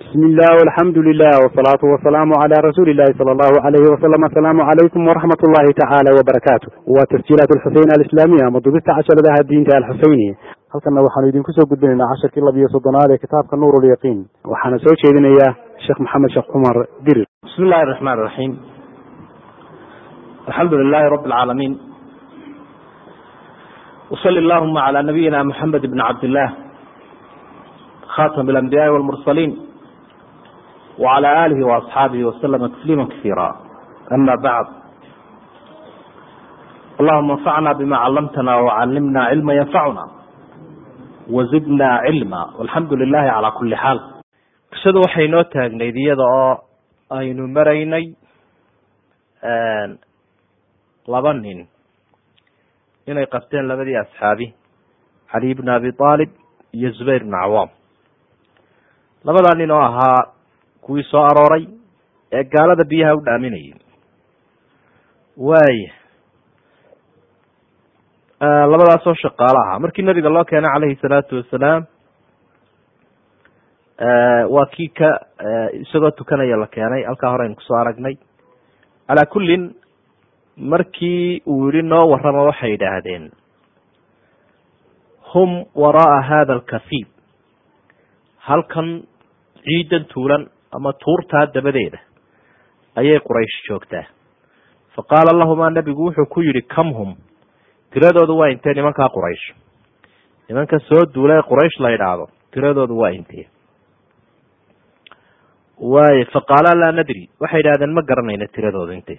bismi illah alxamdu lilah wsalaatu wasalaamu cala rasuuli illahi sala allahu alayhi wasalam asalaamu calaykum waraxmat ullahi tacaala wabarakaatu waa tasjiilaat alxuseyn alislaamiya ama dubista casharadaha diinta alxuseyni halkanna waxaanu idinku soo gudbinaynaa casharkii labiyo soddonaad ee kitaabka nuur lyaqiin waxaana soo jeedinayaa sheekh maxamed sheekh cumar dirir bismi illahi raxmaan raxiim alxamdu lilahi rabi alcaalamiin wsali allahuma cala nabiyina muxamed bni cabdillah khatam alambiyaai walmursaliin wcala alihi waasxaabihi waslama tasliima kasiira ama bacd allahuma anfacna bima calamtana wcalimna cilma yanfacuna wazidna cilma walxamdu lilahi cala kuli xaal qisadu waxay noo taagnayd iyada oo aynu maraynay laba nin. Inay qabteen labadii asxaabi cali bn abi aalib iyo zubayr bn cawaam labadaa nin oo ahaa kuwii soo arooray ee gaalada biyaha u dhaaminayay. Waaya labadaasoo shaqaalo ahaa markii nabiga loo keenay calayhi salaatu wasalaam waa kii ka isagoo tukanaya la keenay. Halkaa hore aynu ku soo aragnay. Calaa kullin markii uu yihi noo warrama waxay yidhaahdeen. Hum wara'a hada alkafiib halkan ciidan tuulan ama tuurtaa dabadeeda ayay quraysh joogtaa fa qaala lahumaa nebigu wuxuu ku yidhi kam hum? Tiradoodu waa intee nimankaa quraysh? Nimanka soo duula ee quraysh la yidhaahdo tiradoodu waa intee? Waay fa qaala laa nadri. Waxay yidhahdeen ma garanayna tiradooda intay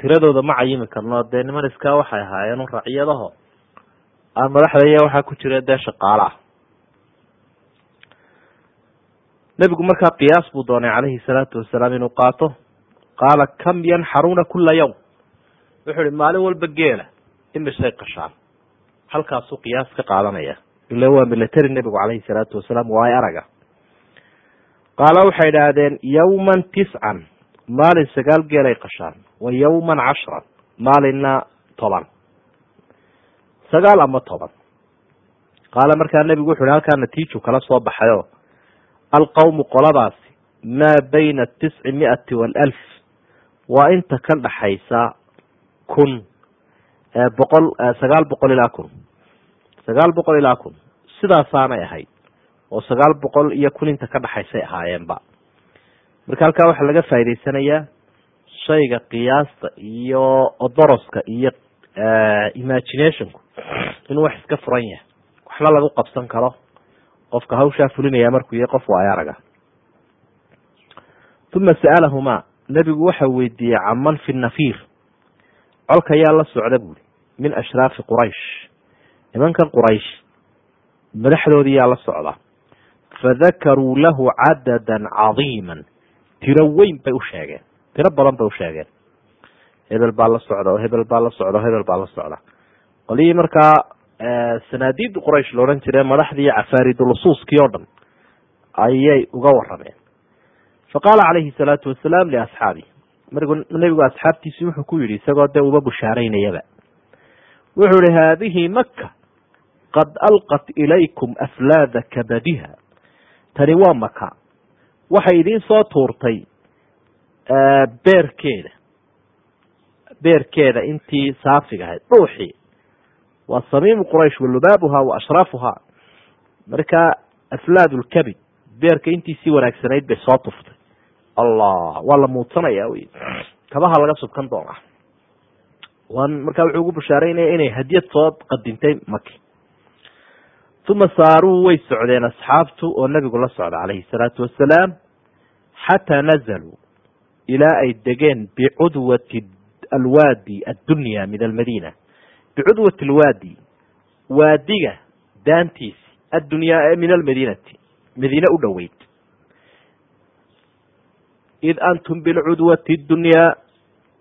tiradooda ma cayimi karno dee niman iskaa waxay ahaayeen racyadaho aan madaxda waxaa ku jira dee shaqaala ah nebigu markaa qiyaas buu doonay calayhi salaatu wasalaam inuu qaato. Qaala kam yanxaruuna kula yawm? Wuxuu ihi maalin walba geela imisay qashaan. Halkaasuu qiyaas ka qaadanaya. Ila waa military nebigu calayhi salaatu wasalaam waay araga. Qaala waxay idhaahdeen yawman tiscan maalin sagaal geelay qashaan wa yawman cashran maalinna toban. Sagaal ama toban. Qaala markaa nebigu wuxu hi halkaa natiiju kala soo baxayo alqawmu qoladaasi maa bayna tisci miati waalf waa inta ka dhaxaysa kun boqol sagaal boqol ilaa kun sagaal boqol ilaa kun sidaasaanay ahayd oo sagaal boqol iyo kun inta ka dhaxaysay ahaayeenba marka halkaa waxaa laga faa'idaysanayaa shayga qiyaasta iyo odoroska iyo imaginationku inuu wax iska furan yahay waxna lagu qabsan karo qofka hawshaa fulinaya markuu yahay qof waa araga uma sa'alahumaa nebigu waxa weydiiyey caman fi nafiir. Colka yaa la socda buuri min ashraafi quraysh. Nimankan quraysh madaxdoodii yaa la socda. Fadakaruu lahu cadadan cadiiman. Tiro weyn bay u sheegeen. Tiro badan bay u sheegeen. Hebel baa la socda oo hebel baa la socda oo hebel baa la socda. Qolihii markaa sanaadiid quraysh la odhan jire madaxdii cafaaridulusuuskii oo dhan ayay uga warameen fa qaala calayhi salaatu wasalaam liasxaabi nebigu asxaabtiisii wuxuu ku yidhi isagoo dee uba bushaaraynayaba. Wuxuu ihi haadihi maka qad alqat ilaykum aflaada kabadiha. Tani waa maka waxay idiin soo tuurtay beerkeeda. Beerkeeda intii saafiga ahayd dhuuxii waa samiimu quraysh wa lubaabuha wa ashraafuha marka aflaad lkabid beerka intiisii wanaagsanayd bay soo tuftay. Allah waa la muudsanaya wy kabaha laga subkan doonaa. Markaa wuxuu ugu bushaaraynaya inay hadiyad soo qadintay maki uma saaruu way socdeen asxaabtu oo nebigu la socda calayhi salaatu wasalaam xataa nazaluu ilaa ay degeen bicudwati alwaadi addunya min almadiina bicudwati alwaadi waadiga daantiisi addunyaa min almadiinati madiine u dhoweyd id antum bilcudwati اdunyaa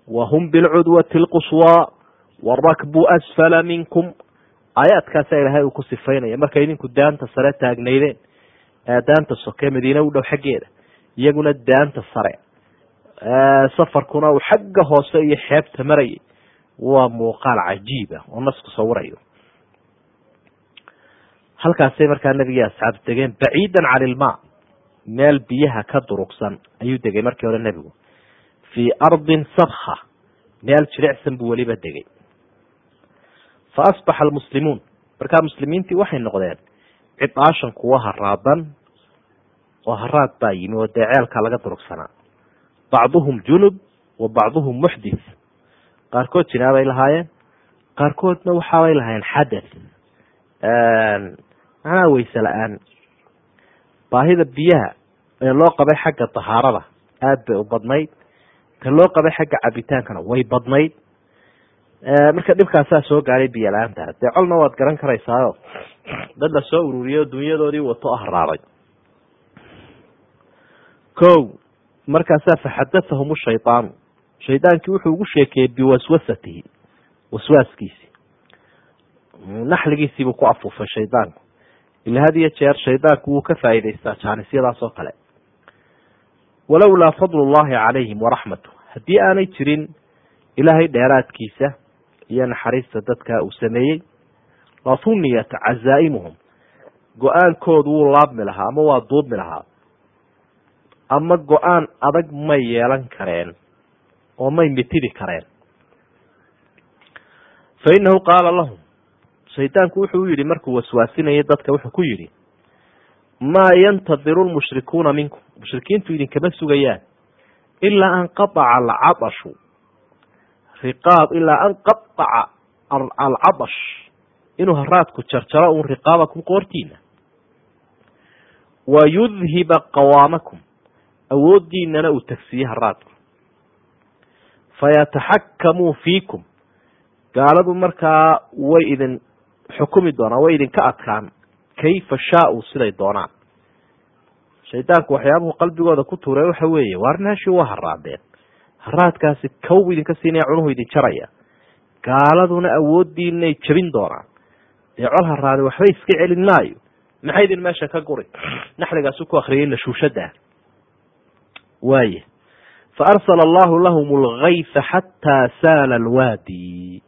wa hum bilcudwati اlquswaa warakbu asfala minkum aayaadkaasa ilaahay uu ku sifaynaya markay idinku daanta sare taagnaydeen daanta soke madiine u dhow xaggeeda iyaguna daanta sare safarkuna uu xagga hoose iyo xeebta marayay waa muuqaal cajiib ah oo nasku sawirayo halkaasay markaa nabigii asxaabta degeen baciidan can ilma meel biyaha ka durugsan ayuu degay markii hore nebigu. Fii ardin sabha meel jilicsan buu weliba degay. Fa asbaxa almuslimuun. Markaa muslimiintii waxay noqdeen cidaashan kuwa haraadan oo haraad baa yimi oo dee ceelkaa laga durugsanaa. Bacduhum junub wa bacduhum muxdith qaarkood jinaabay lahaayeen qaarkoodna waxaabay lahaayeen xadath macnaha weyse la'aan. Baahida biyaha ee loo qabay xagga dahaarada aada bay u badnayd ka loo qabay xagga cabitaankana way badnayd. Marka dhibkaasaa soo gaadhay biyo la'aanta. Dee colna waad garan karaysaayo dad la soo ururiyay oo dunyadoodii wato ahraaday ko markaasaa faxadathahum shaydaanu shaydaankii wuxuu ugu sheekeeyey biwaswasatihi waswaaskiisi. Naxligiisiibuu ku afuufay shaydaanku ila had iyo jeer shaydaanku wuu ka faa'idaystaa jaanisyadaas oo kale. Walowlaa fadlu llahi calayhim waraxmatu haddii aanay jirin ilaahay dheeraadkiisa iyo naxariista dadka uu sameeyey latuniyat cazaa'imuhum. Go'aankoodu wuu laabmi lahaa ama waa duubmi lahaa. Ama go'aan adag may yeelan kareen oo may mitidi kareen. Fa inahu qaala lahum shaydaanku wuxuu u yidhi markuu waswaasinayay dadka wuxuu ku yidhi maa yantadiru lmushrikuuna minkum. Mushrikiintu idinkama sugayaan ilaa an qaaca alcabashu. Riqaab ilaa an qaaca alcabash inuu haraadku jarjaro un riqaabakum qoortiina wa yudhiba qawaamakum. Awooddiinana uu tagsiye haraadku fayataxakamuu fiikum gaaladu markaa way idin xukumi doonaan way idinka adkaan kayfa shaau siday doonaan shaydaanku waxyaabuhu qalbigooda ku tuuray waxa weeye waar meeshii waa haraadeen haraadkaasi kow idinka siinaya cunuhu idin jaraya gaaladuna awooddiinay jabin doonaan dee col haraade waxba iska celin maayo maxay idin meesha ka guri naxligaasu ku akriyay nashuushada waaye fa arsala allahu lahum algayfa xataa saala alwaadi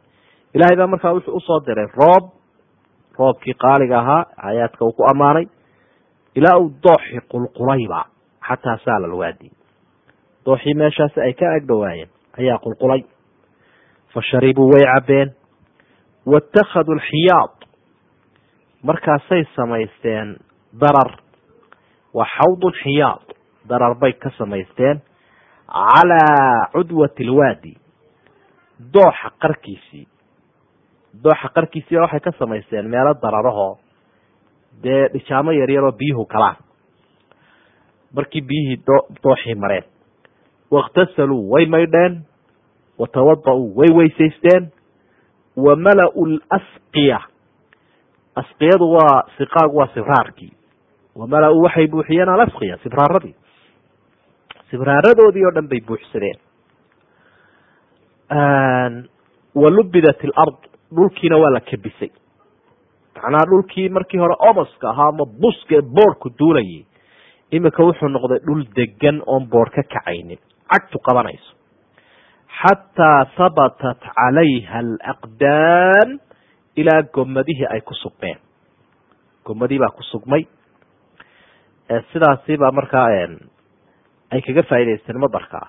ilahay baa markaa wuxuu u soo diray roob roobkii qaaliga ahaa aayaadka uu ku ammaanay ilaa uu dooxi qulqulayba xataa saala alwaadi dooxii meeshaasi ay ka agdhowaayeen ayaa qulqulay fa sharibuu way cabbeen waittakhaduu alxiyaad markaasay samaysteen darar waa xawdun xiyaad darar bay ka samaysteen calaa cudwati alwaadi dooxa qarkiisii dooxa qarkiisii waxay ka samaysteen meelo dararahoo dee dhijaamo yaryaroo biyuhu galaan markii biyihii dooxii mareen waاktasaluu way maydheen watawada-uu way weysaysteen wa mala-u lasqiya asqiyadu waa siqaagu waa sibraarkii wa mala-u waxay buuxiyeen alasqiya sibraaradii sibraaradoodii oo dhan bay buuxsadeen wa lubidat alard dhulkiina waa la kabisay. Macnaha dhulkii markii hore omoska ahaa ama buska ee duulayay. Imika wuxuu noqday dhul degan oon boor ka kacaynin. Cagtu qabanayso. Xataa habatat calayha alaqdaam ilaa gomadihii ay ku sugmeen. Gomadii baa ku sugmay. Sidaasi baa markaa ay kaga faa'idaysteen madarkaa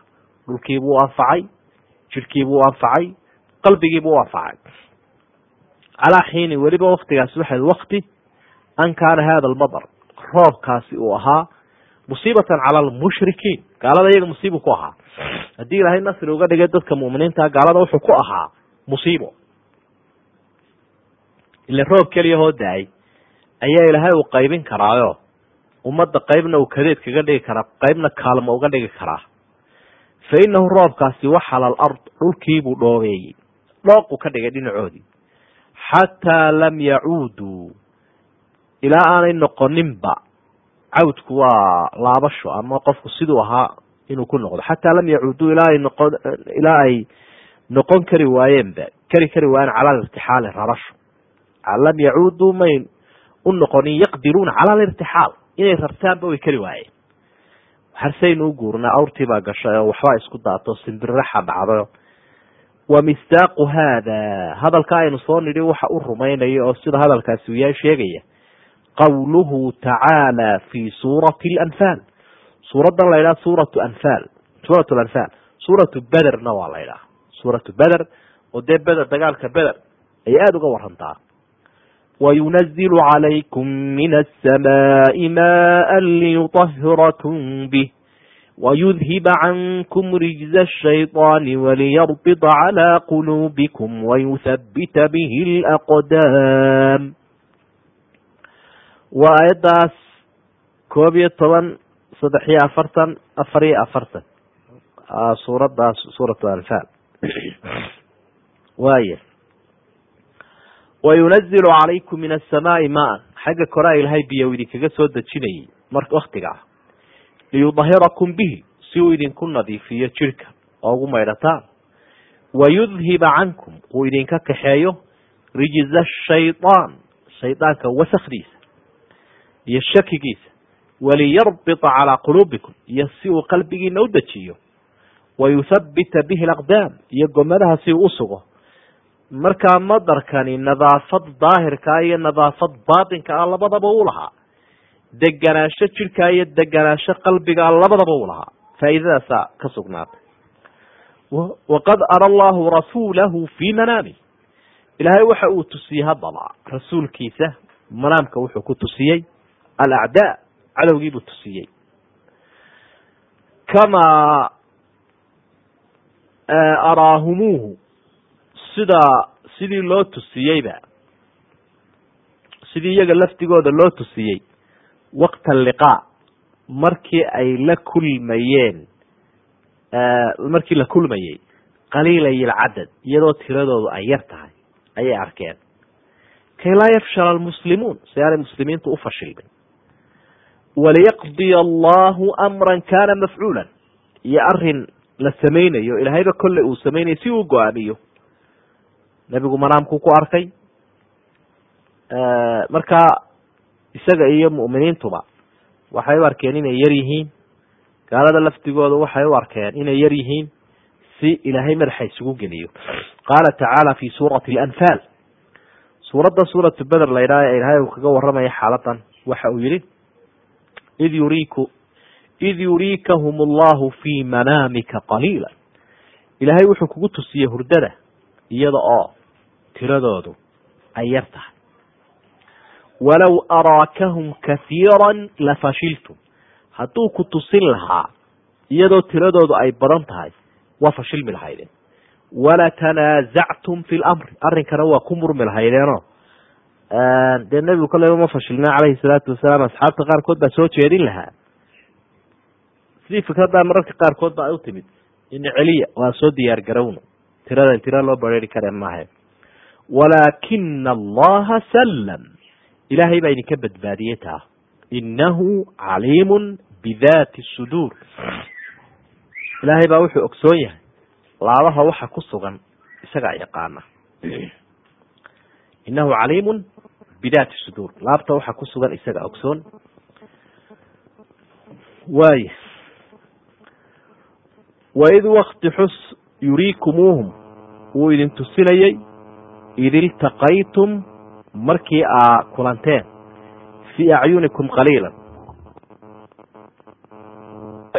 dhulkiibuu anfacay jidhkiibuu anfacay qalbigiibuu anfacay. Calaa xiini weliba waktigaasi waxay wakti an kaana hada almadar roobkaasi uu ahaa musiibatan cala almushrikiin gaalada iyaga musiibu ku ahaa. Haddii ilaahay nasri uga dhigay dadka mu'miniinta gaalada wuxuu ku ahaa musiibo. Ila roob keliya hoo da'ay ayaa ilaahay uu qaybin karaayo ummadda qaybna uu kadeed kaga dhigi karaa qaybna kaalmo uga dhigi karaa fa inahu roobkaasi waxala alard dhulkiibuu dhoobeeyey. Dhooqu ka dhigay dhinacoodii. Xataa lam yacuuduu ilaa aanay noqoninba cawdku waa laabasho ama qofku siduu ahaa inuu ku noqdo. Xataa lam yacuuduu ilaa ay noqon ilaa ay noqon kari waayeenba kari kari waayeen cala alirtixaali rarasho. Lam yacuuduu may u noqonin yaqdiruuna cala alirtixaal inay rartaanba way kari waayeen. Harsaynu u guurnaa awrtii baa gashay oo waxbaa isku daato simbiraxa dhacdayo wa mistaaqu haada hadalka aynu soo nidhi waxa u rumaynaya oo sida hadalkaasi yahay sheegaya. Qawluhu tacaala fi suurati alanfaal. Suuraddan la ydhaha suuratu anfaal suurat lanfaal suuratu bederna waa la ydhaha suuratu beder oo dee beder dagaalka beder ayay aada uga warantaa wayunazilu calaykum min asamaai maa liyuطahirakum bih wayudhiba cankum rijza الshayطaani waliyarbida calى quluubikum wayuthabita bihi اlaqdaam waa aayaddaas koob iyo toban saddex iyo afartan afar iyo afartan wayunazilu calaykum min asamaai maan xagga koraa ilaahay biyo idinkaga soo dejinayay mar waktigaa liyudahirakum bihi si uu idinku nadiifiyo jirhka oo ugu maydhataan wayudhiba cankum uu idinka kaxeeyo rijza shayطaan shaydaanka wasakdiisa iyo shakigiisa waliyarbita calaa quluubikum iyo si uu qalbigiina u dejiyo wayuthabita bihi alaqdaam iyo gomadaha si uu usugo markaa madarkani nadaafad daahirkaa iyo nadaafad baatinka ah labadaba u lahaa. Deganaansho jirkaa iyo deganaansho qalbigaa labadaba u lahaa. Faa'iidadaasaa ka sugnaatay waqad ara allahu rasuulahu fii manaami. Ilaahay waxa uu tusiyey haddaba. Rasuulkiisa manaamka wuxuu ku tusiyey. Alacdaa cadowgiibuu tusiyey. Kamaa araahumuuhu sidaa sidii loo tusiyeyba sidii iyaga laftigooda loo tusiyey. Waqta liqaa markii ay la kulmayeen markii la kulmayey qaliilay ilcadad iyadoo tiradoodu ay yar tahay ayay arkeen. Kay laa yafshala almuslimuun si aanay muslimiintu u fashilmin. Waliyaqdiya allahu amran kana mafcuulan iyo arrin la samaynayo ilaahayba kolle uu samaynayo si uu go'aamiyo nebigu manaamkuu ku arkay markaa isaga iyo mu'miniintuba waxay u arkeen inay yar yihiin. Gaalada laftigooda waxay u arkeen inay yar yihiin si ilaahay madaxa isugu geliyo. Qaala tacaala fi suurati alanfaal. Suuradda suuratu beder la ydhaha ee ilaahay uu kaga warramaya xaaladan waxa uu yihi id yuriiku id yuriikahum allahu fii manaamika qaliila ilaahay wuxuu kugu tusiyey hurdada iyada oo tiradoodu ay yar tahay. Walow araakahum kahiira lafashiltum hadduu ku tusin lahaa iyadoo tiradoodu ay badan tahay waa fashilmi lahaydeen walatanaazactum fi lamri arrinkana waa ku murmi lahaydeeno dee nebigu kolleyba ma fashilna calayhi salaatu wasalaam asxaabta qaarkood baa soo jeedin lahaa. Sidii fikraddaa mararka qaarkood ba ay u timid. In celiya waa soo diyaar garowno tirada tira loo bareeri kare maahe walaakina allaha sallam ilaahay baa idinka badbaadiyey taa inahu caliimun bidaati suduur ilaahay baa wuxuu ogsoon yahay laabaha waxa ku sugan isagaa yaqaana inahu caliimun bidaati suduur laabta waxa ku sugan isaga ogsoon waaya waid wakti xus yuriikumuuhum wuu idin tusinayey id iltaqaytum markii aa kulanteen fii acyunikum qaliila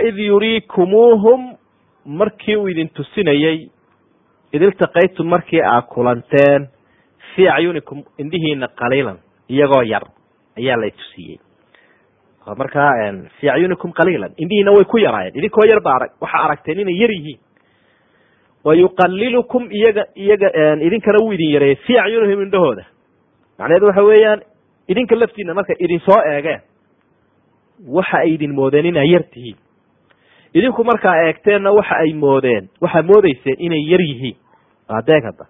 id yuriikumuuhum markii uu idin tusinayey id iltaqaytum markii aa kulanteen fii acyunikum indhihiina qaliilan iyagoo yar ayaa lay tusiyey. Markaa fii acyunikum qaliilan indhihiina way ku yaraayeen idinkoo yar ba arag waxaa aragteen inay yar yihiin wayuqalilukum iyaga iyaga idinkana wuu idin yareeyey fii acyunihim indhahooda macnaheedu waxa weeyaan idinka laftiina markay idin soo eegeen waxa ay idin moodeen inay yar tihiin idinku markaa eegteenna waxa ay moodeen waxaa moodeyseen inay yar yihiin adeeg hadda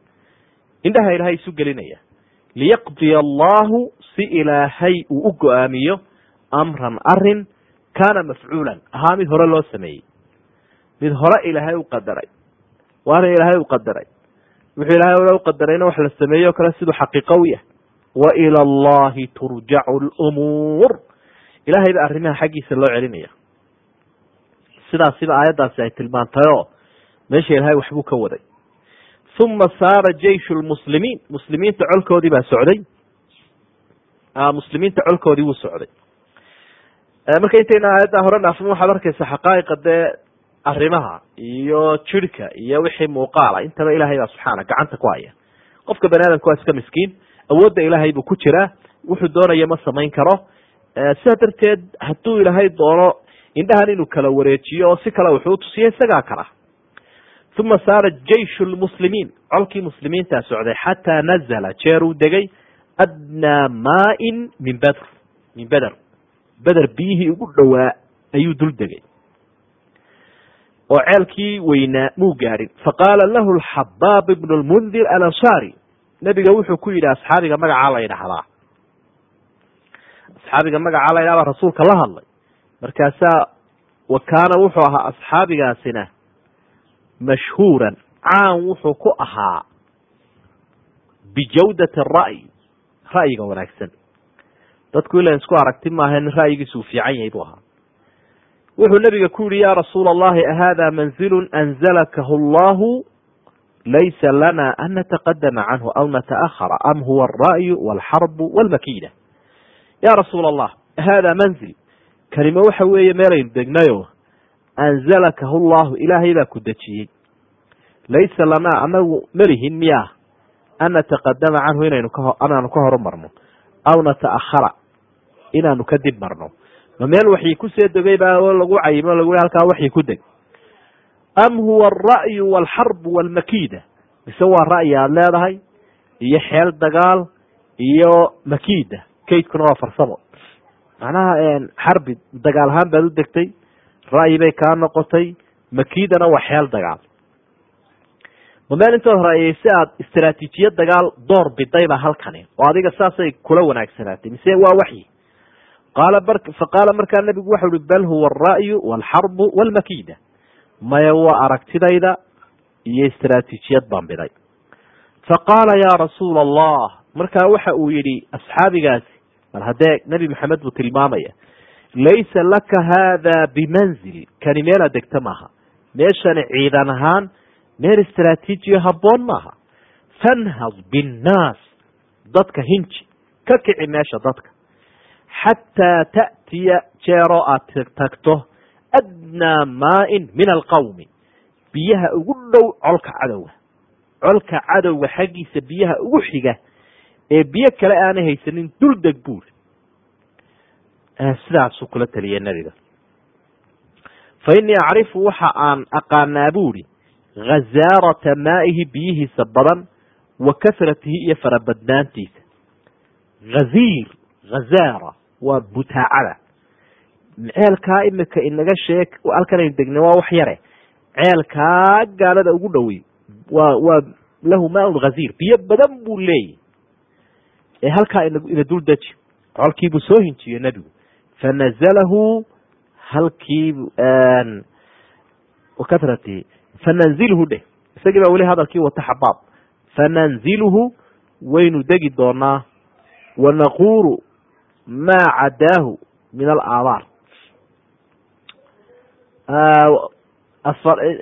indhaha ilaahay isu gelinaya liyaqdiya allahu si ilaahay uu u go'aamiyo amran arrin kaana mafcuulan ahaa mid hore loo sameeyey mid hore ilaahay u qadaray waana ilaahay u qadaray. Wuxuu ilaahay hore u qadarayna wax la sameeyo kale siduu xaqiiqo u yahay. Wa ila allahi turjacu lumuur ilahay ba arrimaha xaggiisa loo celinaya. Sidaasiba aayaddaasi ay tilmaantay oo meesha ilaahay waxbuu ka waday. Uma saara jeishu lmuslimiin muslimiinta colkoodii baa socday. Muslimiinta colkoodii wuu socday. Marka intayna aayaddaa hore dhaafin waxaad arkaysa xaqaa'iqa dee arrimaha iyo jirhka iyo wixii muuqaala. Intaba ilahay baa subxaana gacanta ku haya. Qofka bani aadamka waa iska miskiin. Awoodda ilaahay buu ku jiraa wuxuu doonaya ma samayn karo. Sidaa darteed hadduu ilaahay doono indhahan inuu kala wareejiyo oo si kale wuxuu utusiya isagaa kala. Uma saara jaysh lmuslimiin colkii muslimiintaa socday. Xataa nazala jeer uu degay. Adnaa maain min bedr min beder beder biyihii ugu dhowaa ayuu dul degay oo ceelkii weynaa muu gaadhin faqaala lahu xabaab ibn lmundir alansaari nebiga wuxuu ku yidhi asxaabiga magacaa la ydhahdaa asxaabiga magacaa la ydhahdaa rasuulka la hadlay. Markaasaa wa kaana wuxuu ahaa asxaabigaasina mashhuuran caan wuxuu ku ahaa bijawdati ra'yi ra'yiga wanaagsan. Dadku ila isku aragti maaha nin ra'yigiisu uu fiican yahay buu ahaa wuxuu nabiga ku yihi ya rasuula allahi ahada manzilun anzalakahu allahu laysa lana an nataqadama canhu aw nata'ahara am huwa alra'yu walxarbu walmakida ya rasuula allah hada manzil kanimo waxa weeye meelaynu degnayo anzalakahu llahu ilaahay baa ku dejiyey. Laysa lanaa anagu melihin miyaa an nataqadama canhu inaynu ka inaanu ka horumarno aw nata'ahara inaanu ka dib marno ma meel waxyi ku soo degay baa lagu cayimo lagu halkaa waxyi ku deg. Am huwa alra'yu walxarbu walmakida mise waa ra'yi aada leedahay? Iyo xeel dagaal iyo makida kaydkuna waa farsamo. Macnaha xarbi dagaal ahaan baad u degtay ra'yi bay kaa noqotay makidana waa xeel dagaal. Ma meel intood ra'yeyse aad istraatiijiyad dagaal door bidayba halkani oo adiga saasay kula wanaagsanaatay mise waa waxyi faqaala markaa nabigu waxau uhi bal huwa alra'yu walxarbu walmakida maya waa aragtidayda iyo istraatiijiyad baan biday faqaala ya rasuula allah markaa waxa uu yidhi asxaabigaasi mar haddee nebi maxamed buu tilmaamaya laysa laka hada bimanzil kani meelaad degta maaha meeshani ciidan ahaan meel istraatiijiyo habboon maaha fanhad binnaas dadka hinji ka kici meesha dadka xataa ta'tiya jeeroo aad tagto adnaa maain min alqawmi biyaha ugu dhow colka cadowga colka cadowga xaggiisa biyaha ugu xiga ee biyo kale aanay haysanin dul deg buuri sidaasuu kula taliya nebiga fa innii acrifu waxa aan aqaanaa buuri ghazaarata maa'ihi biyihiisa badan wa kasratihi iyo farabadnaantiisa haziir ghazaara waa butaacada. Ceelkaa imika inaga sheeg halkan aynu degnay waa wax yare. Ceelkaa gaalada ugu dhowey waa waa lahu maaun ghaziir biyo badan buu leeyahy ee halkaa ina dul deji colkiibuu soo hinjiye nebigu. Fanazalahu halkiibu wakatratihi fananzilhu dheh. Isagii baa weli hadalkii wata xabaab. Fananzilhu waynu degi doonaa wanaquuru maa cadaahu min alaabaar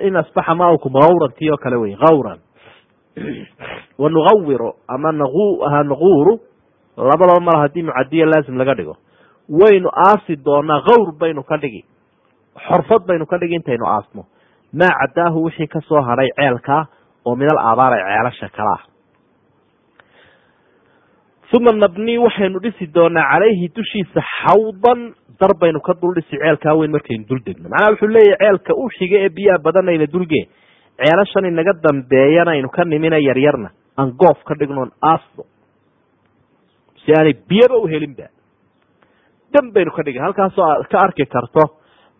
in asbaxa maaukum gawran tii oo kale wey gawran. Wanugawiru ama naquuru labadaba mal haddii mucadiya laazim laga dhigo. Waynu aasi doonaa gawr baynu ka dhigi xorfad baynu ka dhigi intaynu aasno. Maa cadaahu wixii ka soo hadhay ceelkaa oo min al aabaar ee ceelasha kala ah uma nabnii waxaynu dhisi doonaa calayhi dushiisa xawdan dar baynu ka dul dhisi ceelkaa weyn markaynu dul degno. Macnaha wuxuu leeyahy ceelka u xiga ee biyaha badanayna dulgee. Ceelashan inaga dambeeyana aynu ka nimina yaryarna aan goof ka dhignoon aasno si aanay biyaba u helinba dan baynu ka dhigin halkaasoo aad ka arki karto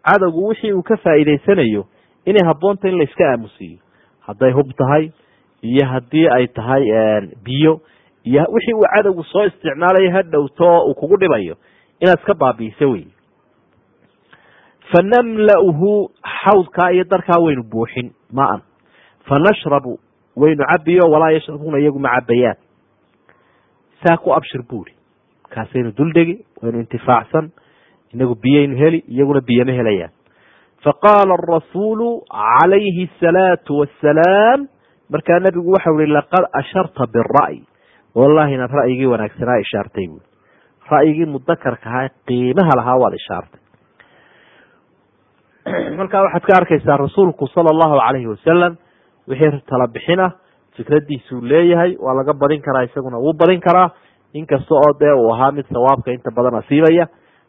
cadowgu wixii uu ka faa'iidaysanayo inay habboonta in layska aamusiiyo. Hadday hub tahay iyo haddii ay tahay biyo iyo wixii uu cadowgu soo isticmaalayo ha dhowto uu kugu dhibayo inaad iska baabi'iso wey fanamla'uhu xawdkaa iyo darkaa waynu buuxin maan fanashrabu waynu cabiyo walaa yashrabuuna iyagu ma cabayaan saa ku abshir buuri kaasaynu duldegi waynu intifaacsan inagu biyaynu heli iyaguna biyo ma helayaan. Faqaala arasuulu calayhi asalaatu wassalaam markaa nabigu waxau ihi laqad asharta bira'y wallahi inaad ra'yigii wanaagsanaa ishaartay buui ra'yigii mudakarka ahaa qiimaha lahaa waad ishaartay. Markaa waxaad ka arkaysaa rasuulku sala allahu calayhi wasalam wixii tala bixina fikradiisuu leeyahay waa laga badin karaa isaguna wuu badin karaa. Inkasta oo dee uu ahaa mid sawaabka inta badan asiibaya.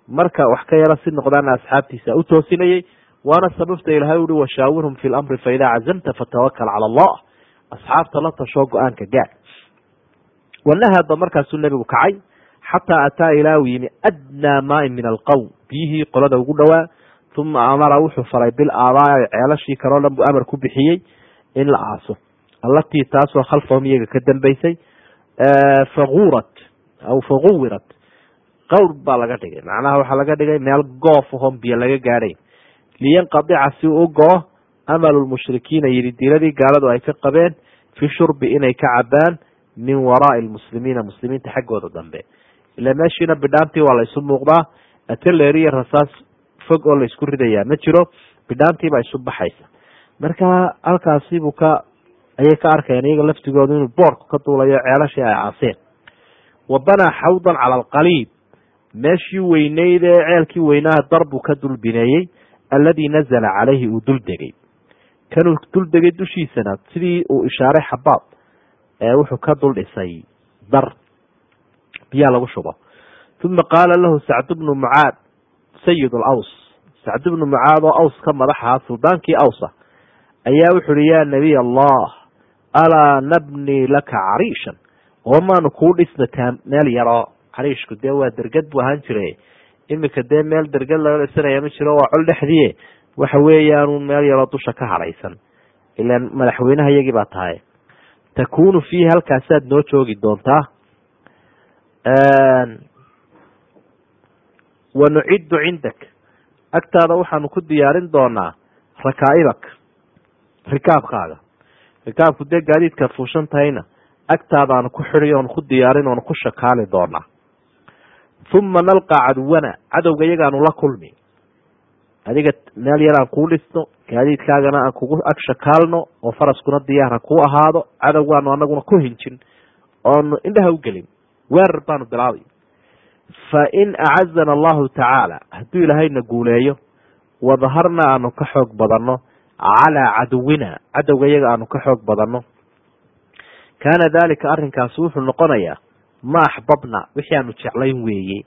Marka wax ka yara si noqdaana asxaabtiisa u toosinayey waana sababta ilahay uhi washaawirhum fi lamri faidaa cazamta fatawakal cala allah. Asxaabta la tashoo go'aanka gaad wanahaba markaasuu nebigu kacay xataa ataa ilaa u yimi adnaa maain min alqowm biyihii qolada ugu dhowaa uma amara wuxuu faray bil aabaa ceelashii kaloo dhan buu amar ku bixiyey in la aaso allatii taasoo khalfahum iyaga ka dambeysay fagurat aw faguwirat qawr baa laga dhigay macnaha waxaa laga dhigay meel goof ahon biyo laga gaadhay liyanqadica si u go-o amalu lmushrikiina yidhi diiladii gaaladu ay ka qabeen fi shurbi inay ka cabaan min waraai lmuslimiina muslimiinta xaggooda dambe. Ila meeshiina bidhaantii waa la isu muuqdaa ateleeriya rasaas fog oo la isku ridayaa. Ma jiro bidhaantii baa isu baxaysa. Marka halkaasibuu ka ayay ka arkayaan iyaga laftigoodu inuu boorku ka duulayo ceelashii ay caaseen. Wa banaa xawdan cala alqaliib meeshii weyneyd ee ceelkii weynaaha darbuu ka dul bineeyey alladii nazala calayhi uu dul degay. Kanuu dul degay dushiisana sidii uu ishaaray xabaab. ee wuxuu ka dul dhisay dar. Biyaa lagu shubo. Uma qaala lahu sacd bnu mucaad sayid alaws sacd bnu mucaad oo aws ka madaxaha suldaankii awsa ayaa wuxu uhi yaa nabiy allah alaa nabni laka cariishan? Oo kuu dhisnataa meel yaroo cariishku dee waa dergad buu ahaan jire imika dee meel dergad laga dhisanaya ma jiro waa col dhexdii. Waxa weeyaanu meel yaroo dusha ka hadhaysan. Ilan madaxweynaha iyagii baa tahay takunu fiihi halkaasaad noo joogi doontaa wa nuciddu cindak. Agtaada waxaanu ku diyaarin doonaa rakaaibak rikaabkaaga. Rikaabku dee gaadiidkaad fuushan tahayna agtaadaanu ku xidi oonu ku diyaarin oonu ku shakaali doonaa. Uma nalqaa caduwana cadowga iyagaanu la kulmi. Adiga meel yar aan kuu dhisno gaadiidkaagana aan kugu ag shakaalno oo faraskuna diyaara kuu ahaado cadowgaanu anaguna ku hinjin oonu indhaha ugelin weerar baanu bilaabay. Fa in acazana allahu tacaala hadduu ilaahayna guuleeyo wadaharna aanu ka xoog badanno calaa caduwina cadowga iyaga aanu ka xoog badanno. Kaana dalika arrinkaasi wuxuu noqonayaa ma axbabna wixii aanu jeclayn weeye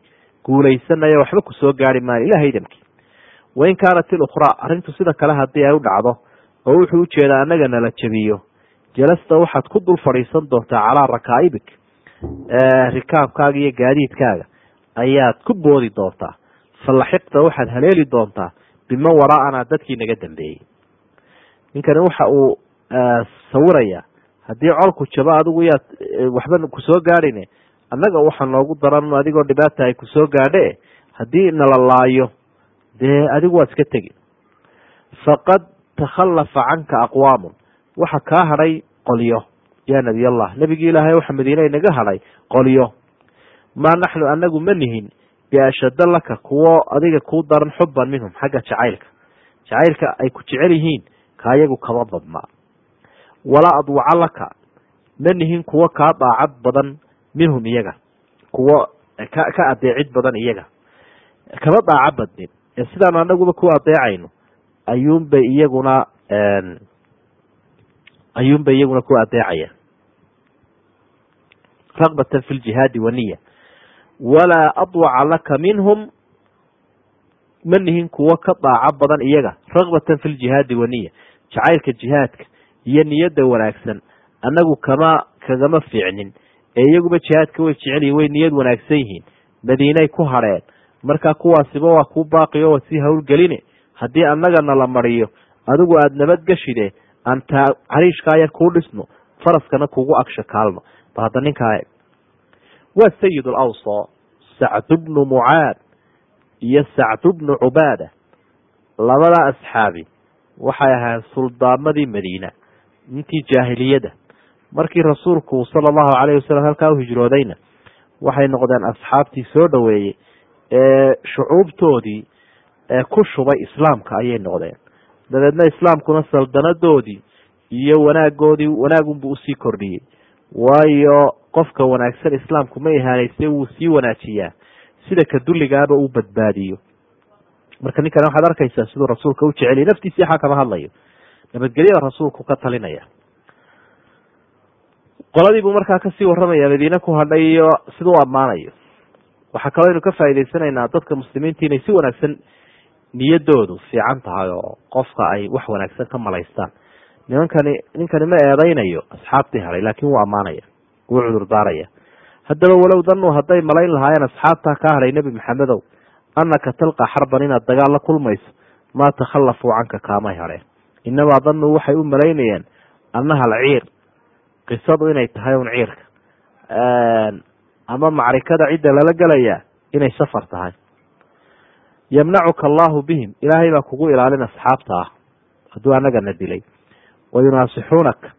guulaysanayo waxba ku soo gaari maayo ilahay idamkii wain kaanat ilukhraa arrintu sida kale haddii ay u dhacdo oo wuxuu u jeedaa annaga nala jabiyo jalasta waxaad ku dul fadhiisan doontaa calaa rakaa'ibik rikaabkaaga iyo gaadiidkaaga. Ayaad ku boodi doontaa. Falaxiqta waxaad haleeli doontaa biman waraa'anaa dadkii naga dambeeyey. Ninkani waxa uu sawiraya haddii colku jabo adigu yaad waxba ku soo gaadhine annaga waxaa noogu daran adigoo dhibaata ay ku soo gaadhe haddii nala laayo dee adigu waad iska tegi. Faqad takhallafa canka aqwaamun. Waxa kaa hadhay qolyo. Yaa nebiy allah nebigii ilaahay waxa madiina inaga hadhay qolyo. Maa naxnu anagu ma nihin biashadda laka kuwo adiga kuu daran xuban minhum xagga jacaylka. Jacaylka ay ku jecel yihiin ka ayagu kama badnaa. Walaa adwaca laka ma nihin kuwo kaa daacad badan minhum iyaga. Kuwo ka adeecid badan iyaga. Kama daaco badnin sidaanu anaguba ku adeecayno ayuunbay iyaguna ayuunbay iyaguna ku adeecaya ragbatan fi ljihaadi waniya walaa adwaca laka minhum ma nihin kuwo ka daaco badan iyaga. Ragbatan fi ljihaadi waniya jacaylka jihaadka iyo niyadda wanaagsan annagu kama kagama fiicnin. Ee iyaguba jihaadka way jecelyihin way niyad wanaagsan yihiin. Madiinay ku hadheen marka kuwaasiba waa kuu baaqiyo waa sii hawlgeline haddii annagana la mariyo adigu aada nabadgeshide aan taa cariishkaa yar kuu dhisno faraskana kugu agshakaalno ba hadda ninkaa eeg waa sayid alawso sacdu bnu mucaad iyo sacdu bnu cubaada labada asxaabi waxay ahayd suldaamadii madiina intii jaahiliyada markii rasuulku sala allahu calayh wasalam halkaa u hijroodayna waxay noqdeen asxaabtii soo dhoweeyey. ee shucuubtoodii ku shubay islaamka ayay noqdeen. Dabeedna islaamkuna saldanadoodii iyo wanaagoodii wanaagunbuu u sii kordhiyey. Waayo qofka wanaagsan islaamku ma ihaanayse wuu sii wanaajiyaa. Sida ka dulligaaba uu badbaadiyo. Marka ninkani waxaad arkaysaa siduu rasuulka u jeceliy naftiisi waxaa kama hadlayo. Nabadgelyada rasuulku ka talinaya. Qoladii buu markaa ka sii waramaya madiine ku hadhay iyo siduu u ammaanayo waxaa kaloo aynu ka faa'idaysanaynaa dadka muslimiinta inay si wanaagsan niyadoodu fiican tahay oo qofka ay wax wanaagsan ka malaystaan. Nimankani ninkani ma eedaynayo asxaabtii hadhay laakin wuu ammaanaya wuu cudur daaraya haddaba walow danuu hadday malayn lahaayeen asxaabtaa kaa hadhay nebi maxamedow anaka talqa xarban inaad dagaal la kulmayso maa takhallafuu canka kaamay hadheen inamaa danuu waxay u malaynayeen annaha alciir qisadu inay tahay un ciirka ama macrikada cidda lala gelayaa inay safar tahay. Yamnacuka allahu bihim ilaahay baa kugu ilaalin asxaabta ah. Hadduu anagana dilay. Wayunaasixuunaka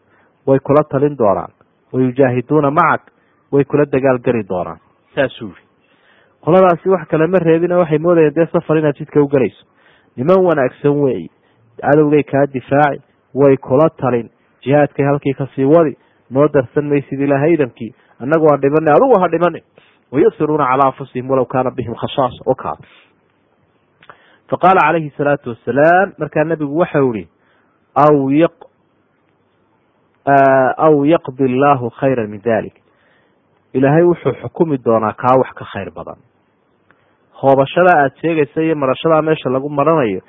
way kula talin doonaan. Wayujaahiduuna macak way kula dagaalgeli doonaan. Saasuu yiri qoladaasi wax kale ma reebina waxay moodayeen dee safar inaad jidka u gelayso niman wanaagsan weeyi cadowgay kaa difaaci way kula talin. Jihaadkay halkii ka sii wadi noo darsan maysid ilaahay idankii annagu waa dhimana adugu ha dhimani wayusiruuna calaa anfusihim walow kaana bihim khasaasa okaa faqaala calayhi salaatu wasalaam markaa nabigu waxau ihi aw y aw yaqdi allaahu khayra min dalik ilaahay wuxuu xukumi doonaa kaa wax ka khayr badan. Hoobashada aada sheegaysa iyo marashadaa meesha lagu maranayo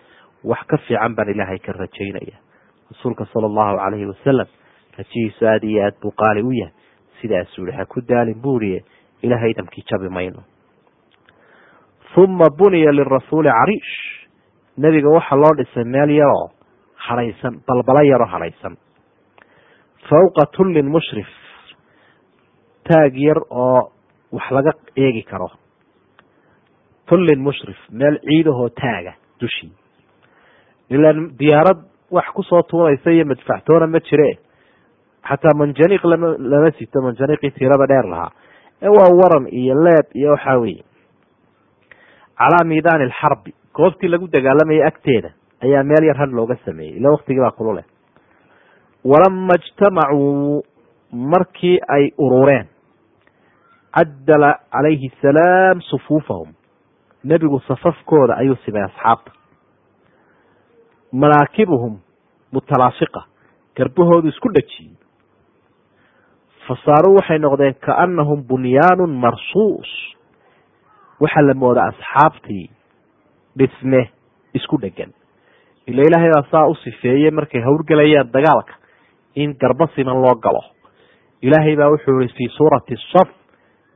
wax ka fiican baan ilaahay ka rajaynaya rasuulka sala allahu calayhi wasalam rajihiisu aada iyo aad buu qaali u yahay. Sidaasuu yihi ha ku daalin buuriye ilaahay idamkii jabi mayno. Uma buniya lirasuuli cariish. Nebiga waxaa loo dhisay meel yaroo hadhaysan balbalo yaroo hadhaysan fawqa tullin mushrif. Taag yar oo wax laga eegi karo. Tullin mushrif meel ciidahoo taaga dushii ilaan diyaarad wax ku soo tuuraysa iyo madfactoona ma jire xataa manjaniiq lama lama sito manjaniiqii tirada dheer lahaa. Ee waa waran iyo leeb iyo waxaa weye calaa miidaani alxarbi goobtii lagu dagaalamayay agteeda ayaa meel yar had looga sameeyey ila waktigii baa kulule walama ijtamacuu markii ay urureen caddala calayhi asalaam sufuufahum. Nebigu safafkooda ayuu simay asxaabta. Manaakibuhum mutalaasiqa garbahoodu isku dhajiyey fasaaruu waxay noqdeen kaanahum bunyaanun marsuus. Waxaa la mooda asxaabtii dhisme isku dhegan ila ilaahay baa saa u sifeeyey markay howlgelayaan dagaalka in garbo siman loo galo. Ilaahay baa wuxuu yihi fii suurati saf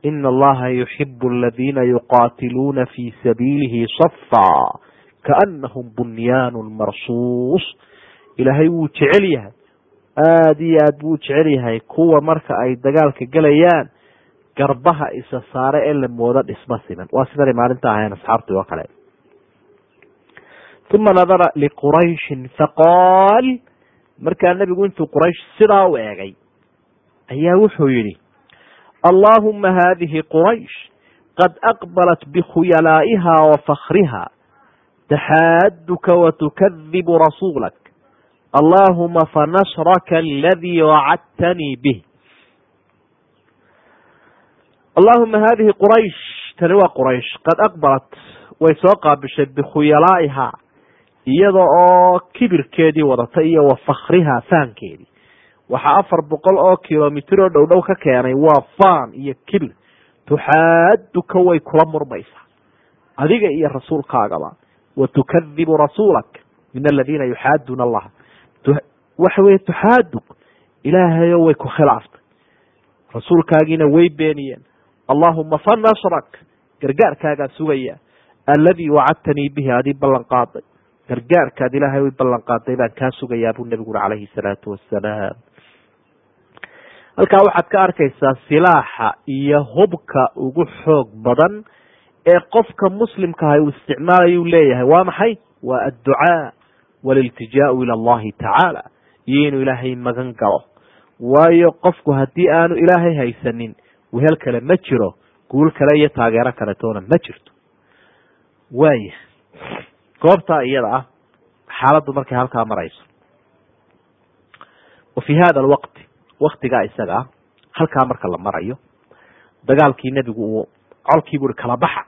ina allaha yuxibu aladiina yuqaatiluuna fii sabiilihi safa kaanahum bunyaanun marsuus. Ilaahay wuu jecel yahay aada iyo aad buu u jecel yahay kuwa marka ay dagaalka gelayaan garbaha isa saare ee la moodo dhismo siman. Waa sidanay maalinta ahayn asxaabtii oo kale. Uma nadara liqurayshin faqaal markaa nebigu intuu quraysh sidaa u eegay ayaa wuxuu yihi allaahuma hadihi quraysh qad aqbalat bikhuyalaa'iha wa fakriha taxaaduka watukadibu rasuulak allahuma fanasraka aladii wacadtanii bih. Allahuma hadihi quraysh tani waa quraysh qad aqbalat way soo qaabishay bikhuyalaa'iha iyada oo kibirkeedii wadata iyo wa fakriha faankeedii. Waxaa afar boqol oo kilomitr oo dhow dhow ka keenay waa faan iyo kibir. Tuxaaduka way kula murmaysaa. Adiga iyo rasuulkaagaba wa tukadibu rasuulak min aladiina yuxaaduuna allaha waxa weye tuxaaduk ilaahayo way ku khilaaftay rasuulkaagiina way beeniyeen. Allahuma fanasrak gargaarkaagaa sugaya. Alladii wacadtanii bihi adii ballan qaaday. Gargaarkaad ilaahay u ballan qaaday baan kaa sugayaa buu nebigu uri calayhi salaatu wasalaam halkaa waxaad ka arkaysaa silaaxa iyo hubka ugu xoog badan ee qofka muslimkaha uu isticmaalayu leeyahay. Waa maxay? Waa adducaa waliltijaau ila allahi tacaala iyo inuu ilaahay magan galo waayo qofku haddii aanu ilaahay haysanin wehel kale ma jiro guul kale iyo taageero kaletoona ma jirto. Waaya goobtaa iyada ah xaaladdu markay halkaa marayso. Wa fi hada alwaqti waktigaa isaga ah halkaa marka la marayo dagaalkii nebigu uu colkii bui kala baxa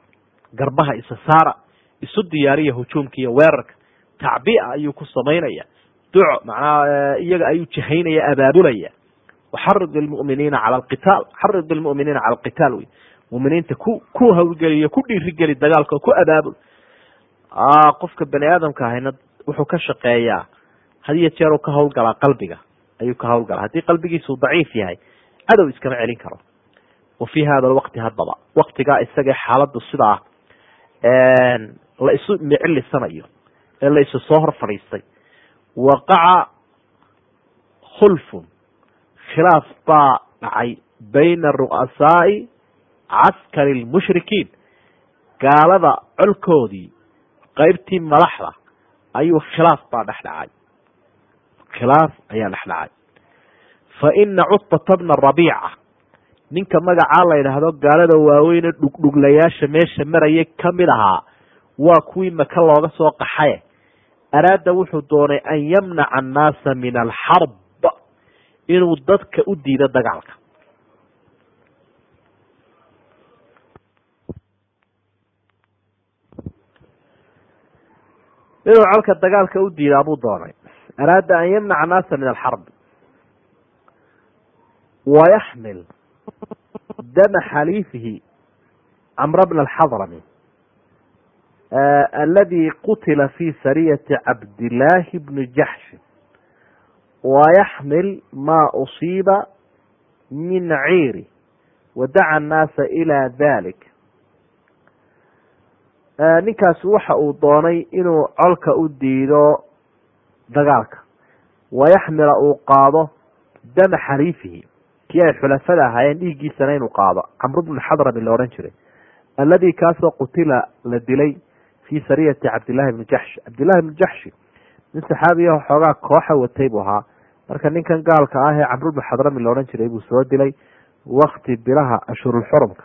garbaha isa saara isu diyaariya hujuumka iyo weerarka tacbiia ayuu ku samaynaya duco macnaha iyaga ayuu jahaynaya abaabulaya waxarid lmuminiina cala alqitaal xarid lmuminiina cala alqitaal wey muminiinta ku ku hawlgeliyo ku dhiirigeli dagaalka oo ku abaabul qofka bani aadamka ahayna wuxuu ka shaqeeyaa had jeer uu ka hawlgalaa qalbiga ayuu ka hawlgalaa haddii qalbigiisu daciif yahay cadow iskama celin karo wa fi hada alwaqti haddaba waktigaa isaga xaaladdu sidaa la isu micilisanayo ee la isu soo hor fadhiistay waqaca khulfun khilaaf baa dhacay bayna ru'asaa'i caskari lmushrikiin gaalada colkoodii qeybtii madaxda ayuu khilaaf baa dhex dhacay khilaaf ayaa dhex dhacay fa ina cutbata bna rabiica ninka magacaa la yidhaahdo gaalada waaweyne dhugdhuglayaasha meesha marayay ka mid ahaa waa kuwii maka looga soo qaxaye araada wuxuu doonay an yamnaca annaasa min alxarb inuu dadka u diido dagaalka. Inuu colka dagaalka u diidaa buu doonay. Araada an yamnaca annaasa min alxarbi wayaxmil dama xaliifihi camra bna alxadrami aladi qutila fi sariyati cabdillaahi bni jaxshi wayaxmil maa usiiba min ciiri wadaca annaasa ila dalik ninkaasi waxa uu doonay inuu colka u diido dagaalka. wayaxmila uu qaado dama xaliifihi kii ay xulafada ahaayeen dhiiggiisana inuu qaado. Camru bnu xadrami la odhan jiray. Alladii kaasoo qutila la dilay fi sariyati cabdillahi bni jaxshi cabdillahi bni jaxshi nin saxaabiyaho xoogaa kooxa watay buu ahaa marka ninkan gaalka ah ee camru bnu xadrami la odhan jiray buu soo dilay wakti bilaha ashhurulxurumka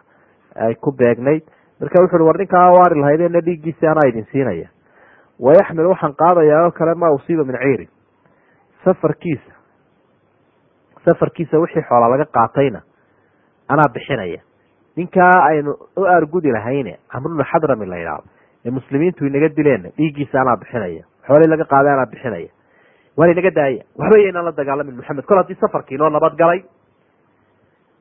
ay ku beegnayd marka wuxu uhi war ninkaa waari lahaydena dhiiggiisi anaa idin siinaya wayaxmil waxaan qaadayaa oo kale maa usiiba min ciirin safarkiisa safarkiisa wixii xoola laga qaatayna anaa bixinaya ninkaa aynu u aargudi lahayne camrubnu xadrami la yidhaahdo muslimiintu inaga dileen dhiiggiisa anaa bixinaya. Xoolii laga qaaday anaa bixinaya. Waan inaga daaya waxba yaynaan la dagaalamin maxamed. Kol haddii safarkii noo nabad galay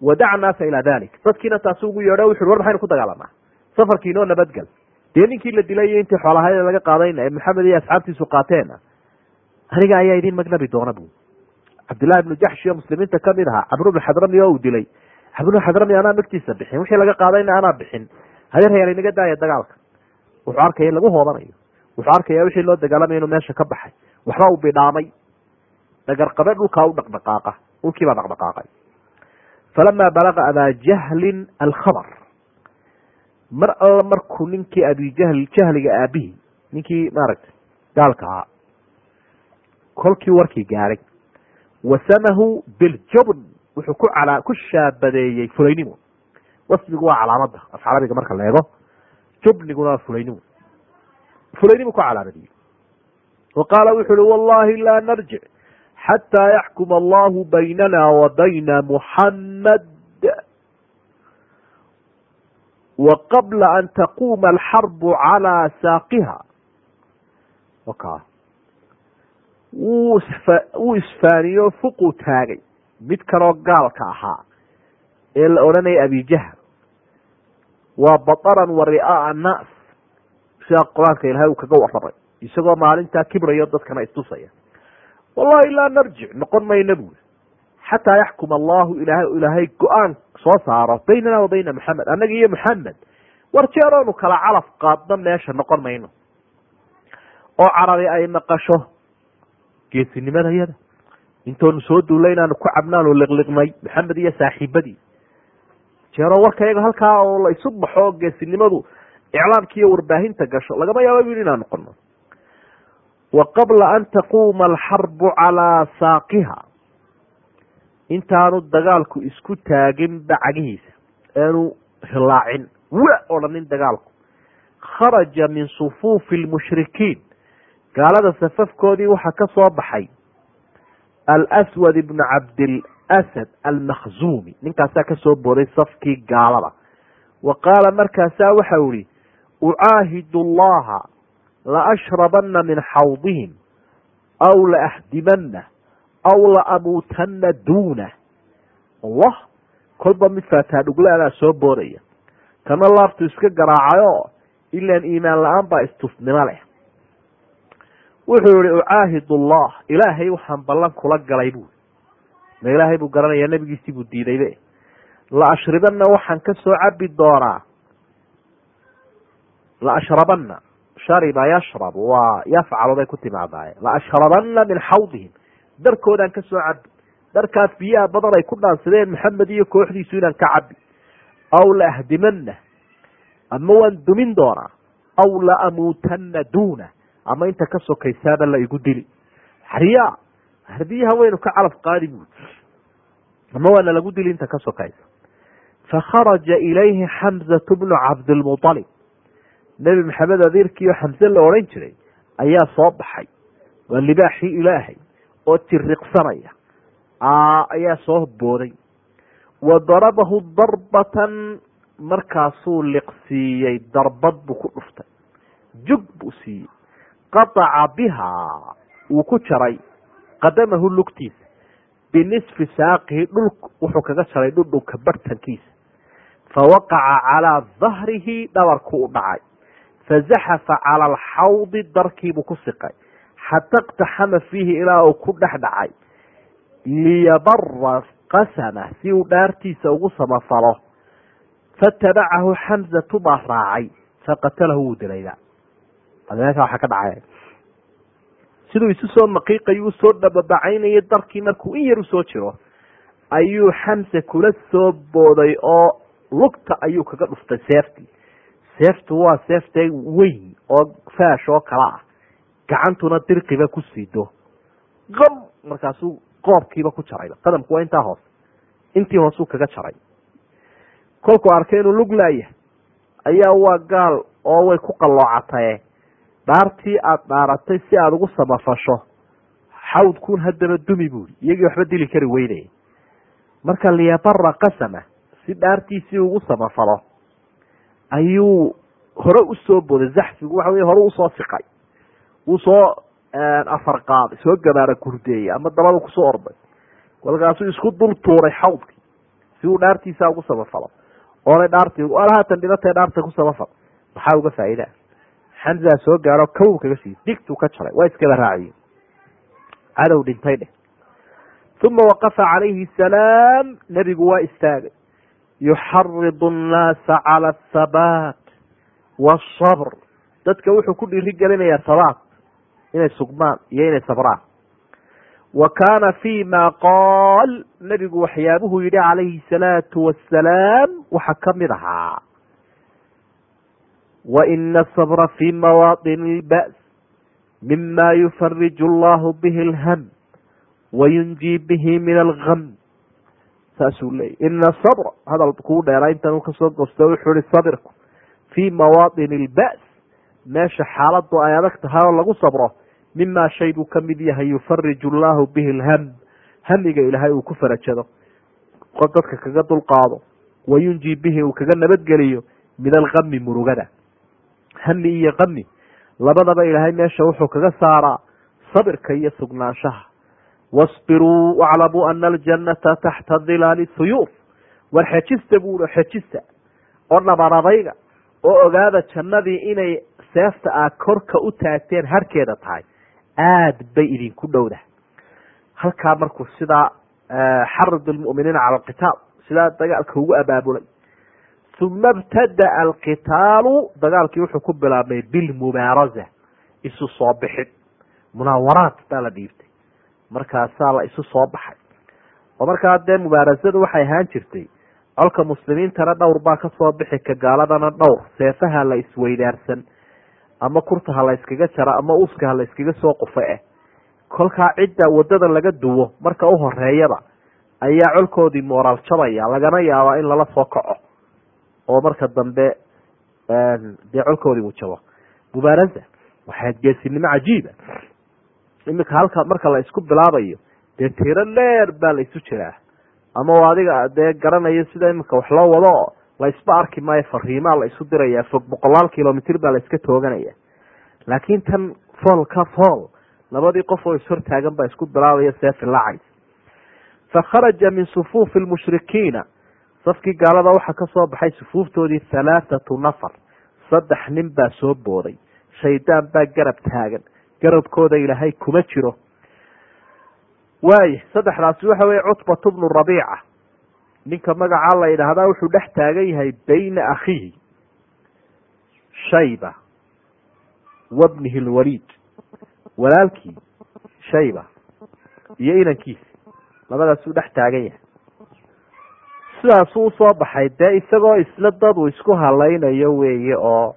wadaca naasa ilaa dalik dadkiina taasi ugu yeedho wuxu war maxaynu ku dagaalamaa safarkii inoo nabadgal dee ninkii la dilay iyo intii xoolahayda laga qaadayna ee maxamed iyo asxaabtiisu qaateena aniga ayaa idin magnabi doona bu cabdillahi ibnu jaxsh iyo muslimiinta ka mid ahaa camru bnu xadrami oo uu dilay. Camru bnu xadrami anaa magtiisa bixin. Wixii laga qaadayna anaa bixin. Hadeer hayaal inaga daaya dagaalka wuxuu arkaya in lagu hoobanayo. Wuxuu arkaya wixii loo dagaalamaya inuu meesha ka baxay. Waxba uu bidhaamay dhagarqabe dhulkaa u dhaqdhaqaaqa. Dhulkii baa dhaqdhaqaaqay. Falama balaga abaa jahlin alkhabar. Mar alla markuu ninkii abijahl jahliga aabihii ninkii maaragtay gaalka ahaa kolkii warkii gaadhay wasamahu biljubn wuxuu ku ku shaabadeeyey fulaynimo wasfigu waa calaamada af carabiga marka la eego jubniguna waa fulaynimo fulaynimo ku calaamadiyey wa qaala wuxu uhi wallahi laa narjic xataa yaxkuma allahu baynana wa bayna muxammad wa qabla an taquuma alxarbu calaa saaqiha. Waka wuu wuu isfaaniyo fuquu taagay. Mid kaloo gaalka ahaa ee la odhanaya abijahl waa bataran wa ri'aaa annaas. Sidaa qur'aanka ilahay uu kaga warramay isagoo maalintaa kibrayo dadkana istusaya. Wallahi laa narjic noqon mayna buuri xataa yaxkuma allahu ilahay ilaahay go'aan soo saaro baynana wa bayna maxamed annaga iyo maxamed war jeeroonu kala calaf qaadno meesha noqon mayno. Oo carabi ay maqasho geesinimadayada intoonu soo duullay inaanu ku cabnaanu liqliqnay maxamed iyo saaxiibadii jeero warka iyaga halkaa oo la isu baxo geesinimadu iclaamki iyo warbaahinta gasho. Lagama yaaba bu inaan noqono wa qabla an taquuma alxarbu calaa saaqiha. Intaanu dagaalku isku taagin bacagihiisa. Aanu hilaacin. Wa odhanin dagaalku. Kharaja min sufuufi lmushrikiin gaalada safafkoodii waxaa ka soo baxay. Alswad ibnu cabdilasad almakhzuumi ninkaasaa ka soo booday safkii gaalada wa qaala markaasaa waxau ihi ucaahidu allaha laashrabana min xawdihim aw laahdimanna aw laamuutanna duuna allah kolba mid faataa dhuglaanaa soo boodaya kana laabtu iska garaacayo ilaan iimaan la'aan baa istusnimo leh wuxuu yihi ucaahid allah ilaahay waxaan ballan kula galay buui ma ilaahay buu garanayaa nebigiisii buu diidaybe la ashribana waxaan ka soo cabi doonaa. La ashrabana shariba yashrab waa yafcalu bay ku timaadaaye la ashrabana min xawdihim. Darkoodaan ka soo cabi darkaas biyaha badan ay ku dhaansadeen maxamed iyo kooxdiisu inaan ka cabi aw la ahdimana ama waan dumin doonaa. Aw la amuutanna duuna. Ama inta ka sokaysaaba la igu dili. Xariya hardiyaha waynu ka calaf qaadi buui ama waana lagu dili inta ka sokaysa fakharaja ilayhi xamzatu bnu cabdilmualib nebi maxamed adeerkiio xamse la odhan jiray ayaa soo baxay. Waa libaaxii ilaahay oo tiriqsanaya. Ayaa soo booday. Wa darabahu darbatan markaasuu liqsiiyey. Darbad buu ku dhuftay. Jug buu siiyey. Qataca bihaa wuu ku jaray qadamahu lugtiisa binisfi saaqihi dhul wuxuu kaga jaray dhudhunka bartankiisa. Fawaqaca calaa dahrihi dhabarku u dhacay. Fazaxafa cala alxawdi darkiibuu ku siqay. Xata اqtaxama fiihi ilaa uu ku dhex dhacay. Liyabara qasama si uu dhaartiisa ugu samafalo. Fatabacahu xamzatu baa raacay. Faqatalahu wuu dilayba meesha waxaa ka dhacay siduu isu soo maqiiqayu u soo dhababacaynaya darkii markuu in yar u soo jiro ayuu xamse kula soo booday oo lugta ayuu kaga dhuftay seeftii. Seeftu waa seeftee weyn oo faash oo kala ah. Gacantuna dirqiba ku siido qam markaasuu qoobkiiba ku jarayba qadamku waa intaa hoose intii hoosuu kaga jaray. Kolkuu arkay inuu lug laayahay ayaa waa gaal oo way ku qalloocataye dhaartii aada dhaaratay si aada ugu samafasho xawdkuun haddaba dumi buuri iyagii waxba dili kari weynaya marka liyabara qasama si dhaartiisii ugu samafalo ayuu hore u soo boday zaxfigu waxa wey hore u soo siqay. Wuu soo afar qaaday soo gabaara gurdeeyey ama dabada ku soo orday. Kolkaasuu isku dul tuuray xawdkii si uu dhaartiisa ugu samafalo. Oonay dhaartii haatan dhibatee dhaarta ku samafal. Maxaa uga faa'iida xamzaa soo gaaro kow kaga sii digtuu ka jaray waa iskaba raaciye cadow dhintay dheh. Uma waqafa calayhi salaam nebigu waa istaagay. Yuxaridu annaasa cala athabaat waasabr dadka wuxuu ku dhiiri gelinayaa sabaat inay sugmaan iyo inay sabraan. Wa kaana fi ma qaal nebigu waxyaabuhu yihi calayhi salaatu wassalaam waxa ka mid ahaa waina asabra fi mawaطin ilba's mima yufariju allahu bihi alham wayunjii bihi min algam saasuu leeyay ina sabra hadal kuu dheeraa intan uu ka soo gosto wuxuu ihi sabirku fii mawaطin ilba's meesha xaaladu ay adag tahay oo lagu sabro mima shay buu ka mid yahay yufariju allahu bihi alham hamiga ilaahay uu ku farajado dadka kaga dulqaado wayunjii bihi uu kaga nabadgeliyo min algami murugada hami iyo kami labadaba ilaahay meesha wuxuu kaga saaraa sabirka iyo sugnaanshaha. Wasbiruu waclamuu ana aljanata taxta dilaali suyuuf. War xejista buuhi xejista oo dhabaradayga oo ogaada jannadii inay seefta aa korka u taagteen harkeeda tahay aad bay idinku dhowdahay halkaa markuu sidaa xarid lmu'miniina cala alqitaal sidaa dagaalka ugu abaabulay uma ibtada'a alqitaalu dagaalkii wuxuu ku bilaabmay bilmubaaraza isu soo bixin munaawaraat baa la dhiibtay markaasaa la isu soo baxay oo markaa dee mubaarasadu waxay ahaan jirtay colka muslimiintana dhowr baa ka soo bixi ka gaaladana dhowr seefaha la isweydaarsan ama kurtaha la yskaga jara ama uskaha la yskaga soo qufa eh kolkaa cidda waddada laga duwo marka u horeeyaba ayaa colkoodii mooraal jabaya lagana yaabaa in lala soo kaco oo marka dambe dee colkoodii uu jabo. Mubaarasa waxaa geesinimo cajiiba iminka halka marka la isku bilaabayo dee tiro dheer baa la isu jiraa. Ama adiga dee garanayo sida iminka wax loo wado la isba arki maayo fariimaa la isu diraya fog boqolaal kilomitr baa la iska tooganaya. Laakiin tan fool ka fool labadii qof oo ishortaagan baa isku bilaabaya seefilacay fakharaja min sufuufi lmushrikiina safkii gaalada waxaa ka soo baxay sufuuftoodii halaathatu nafar. Saddex nin baa soo booday. Shaydaan baa garab taagan. Garabkooda ilaahay kuma jiro. Waaya saddexdaasi waxa weye cutbatu bnu rabiica. Ninka magacaa la yidhaahdaa wuxuu dhex taagan yahay bayna akhiihi shayba wabnihi lwaliid walaalkii shayba iyo inankiisa labadaasuu dhex taagan yahay sidaasuu u soo baxay. Dee isagoo isla dad uu isku halaynayo weeye oo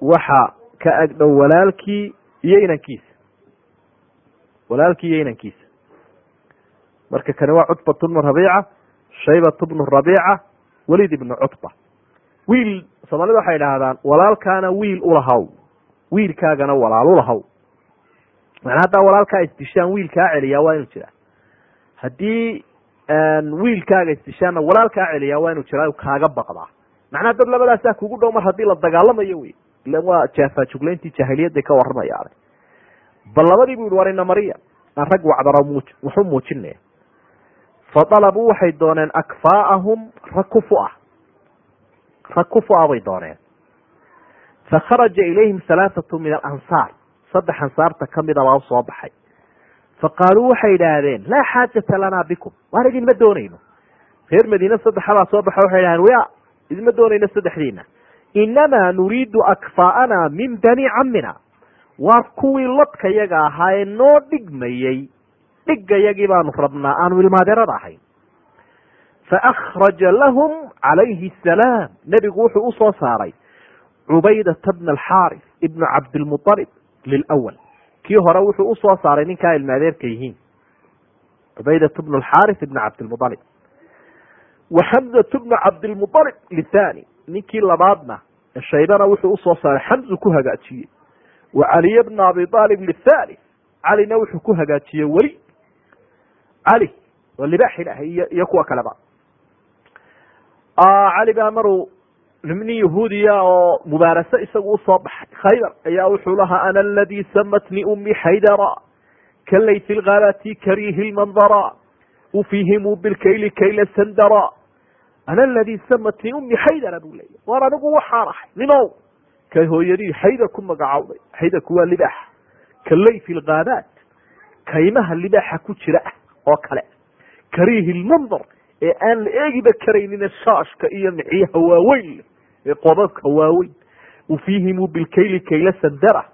waxa ka agdhow walaalkii iyo inankiisa. Walaalkii iyo inankiisa. Marka kani waa cutbatu bnu rabiica shaybatu bnu rabiica welid ibnu cutba. Wiil soomaalida waxay idhaahdaan walaalkaana wiil ulahaw wiilkaagana walaal ulahaw macnaa haddaa walaalkaa isdishaan wiilkaa celiyaa waa inuu jiraa haddii wiilkaaga isdishaanna walaalkaa celiyaa waa inuu jiraa kaaga baqdaa. Macnaha dad labadaasaa kugu dhow mar haddii la dagaalamayo wey ilan waa jaafajuglayntii jaahiliyadday ka warramayaane bal labadii bu yihi war ina mariya aan rag wacdaro muuj waxu muujinaya. Fa dalabuu waxay dooneen akfaa'ahum rag kufu ah. Rag kufu ah bay dooneen. Fakharaja ilayhim halaathatu min alansaar. Saddex ansaarta kamida baa u soo baxay faqaaluu waxay idhaahdeen laa xaajata lanaa bikum waan idinma doonayno reer madiine saddexabaa soo baxa waxay idhahdeen wya idinma doonayno saddexdiina inamaa nuriidu akfaa'ana min bani cammina waa kuwii lodka yaga ahaa ee noo dhigmayey dhigayagii baanu rabnaa aanu ilmaadeerada ahayn faakhraja lahum calayhi asalaam nebigu wuxuu u soo saaray cubaydata bna alxaaris ibnu cabdilmualib lilwal kii hore wuxuu u soo saaray ninkaa ilmaadeerka yihiin cubaydatu bnu alxaaris ibna cabdilmualib wa xamzatu bnu cabdilmualib lithani ninkii labaadna shaybana wuxuu u soo saaray xamzu ku hagaajiyey. Wa caliy bna abi aalib lithali calina wuxuu ku hagaajiyey weli cali oo libaax ilahay iyo kuwa kaleba. Cali baa maruu nin yahuudiya oo mubaarase isagu u soo baxay. Khaybar ayaa wuxuu lahaa ana aladii samatni umi xaydara kalayfi lghabati karihi lmandara ufihimu bilkayli kayla sandara. Ana aladii samatni umi xaydara buu leeya war anigu waxaan ahay ninow kay hooyadii xaydar ku magacowday xaydarku waa libaax kalayfi lgaabaat kaymaha libaaxa ku jira ah oo kale karihi lmandar ee aan la eegiba karaynin shaashka iyo micyaha waaweyn ee qodadka waaweyn ufihimu bilkayli kayla sandara.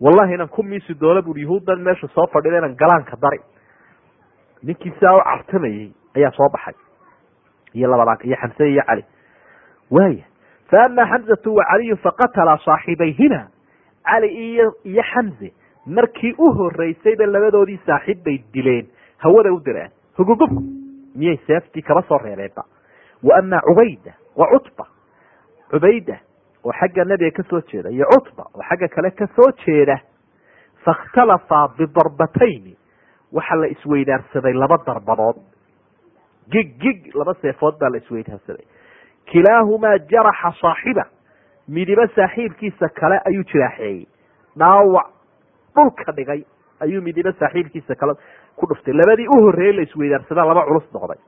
Wallahi inaan ku miisi doono buri yahuuddan meesha soo fadhida inaan galaanka dari. Ninkii u cartamayey ayaa soo baxay. Iyo labadaa iyo xamse iyo cali waaya fa ama xamzatu wa caliyu faqatala saaxibayhima cali iyo iyo xamze markii u horeysayba labadoodii saaxiib bay dileen. Hawada u direen. Hogogobku miyay seeftii kaba soo reereenba wa ama cubayda wa cutba cubayda oo xagga nebiga ka soo jeeda iyo cutba oo xagga kale ka soo jeeda faاkhtalafaa bidarbatayni waxa la isweydaarsaday laba darbadood. Gig gig laba seefood baa la isweydaarsaday. Kilaahumaa jaraxa saaxiba. Midiba saaxiibkiisa kale ayuu jiraaxeeyey. Dhaawac dhulka dhigay ayuu midiba saaxiibkiisa kale ku dhuftay. Labadii u horreeyey la isweydaarsadaa laba culus noqday.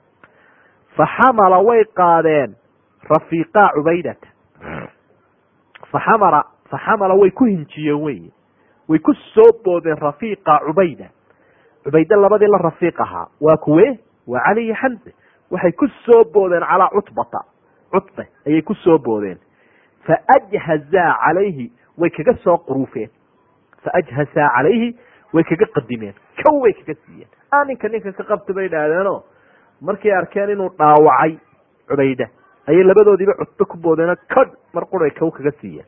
Faxamala way qaadeen rafiiqaa cubaydata faxamala faxamala way ku hinjiyeen wey way ku soo boodeen rafiiqa cubayda cubayde labadii la rafiiq ahaa waa kuwe waa cali iyo xamse waxay ku soo boodeen calaa cutbata cutbe ayay ku soo boodeen faajhazaa calayhi way kaga soo quruufeen faajhazaa calayhi way kaga qadimeen kow way kaga siiyeen a ninka ninka ka qabta bay idhaahdeenoo markay arkeen inuu dhaawacay cubayda ayay labadoodiiba cutbe ku boodeenoo kadh mar quray kow kaga siiyeen.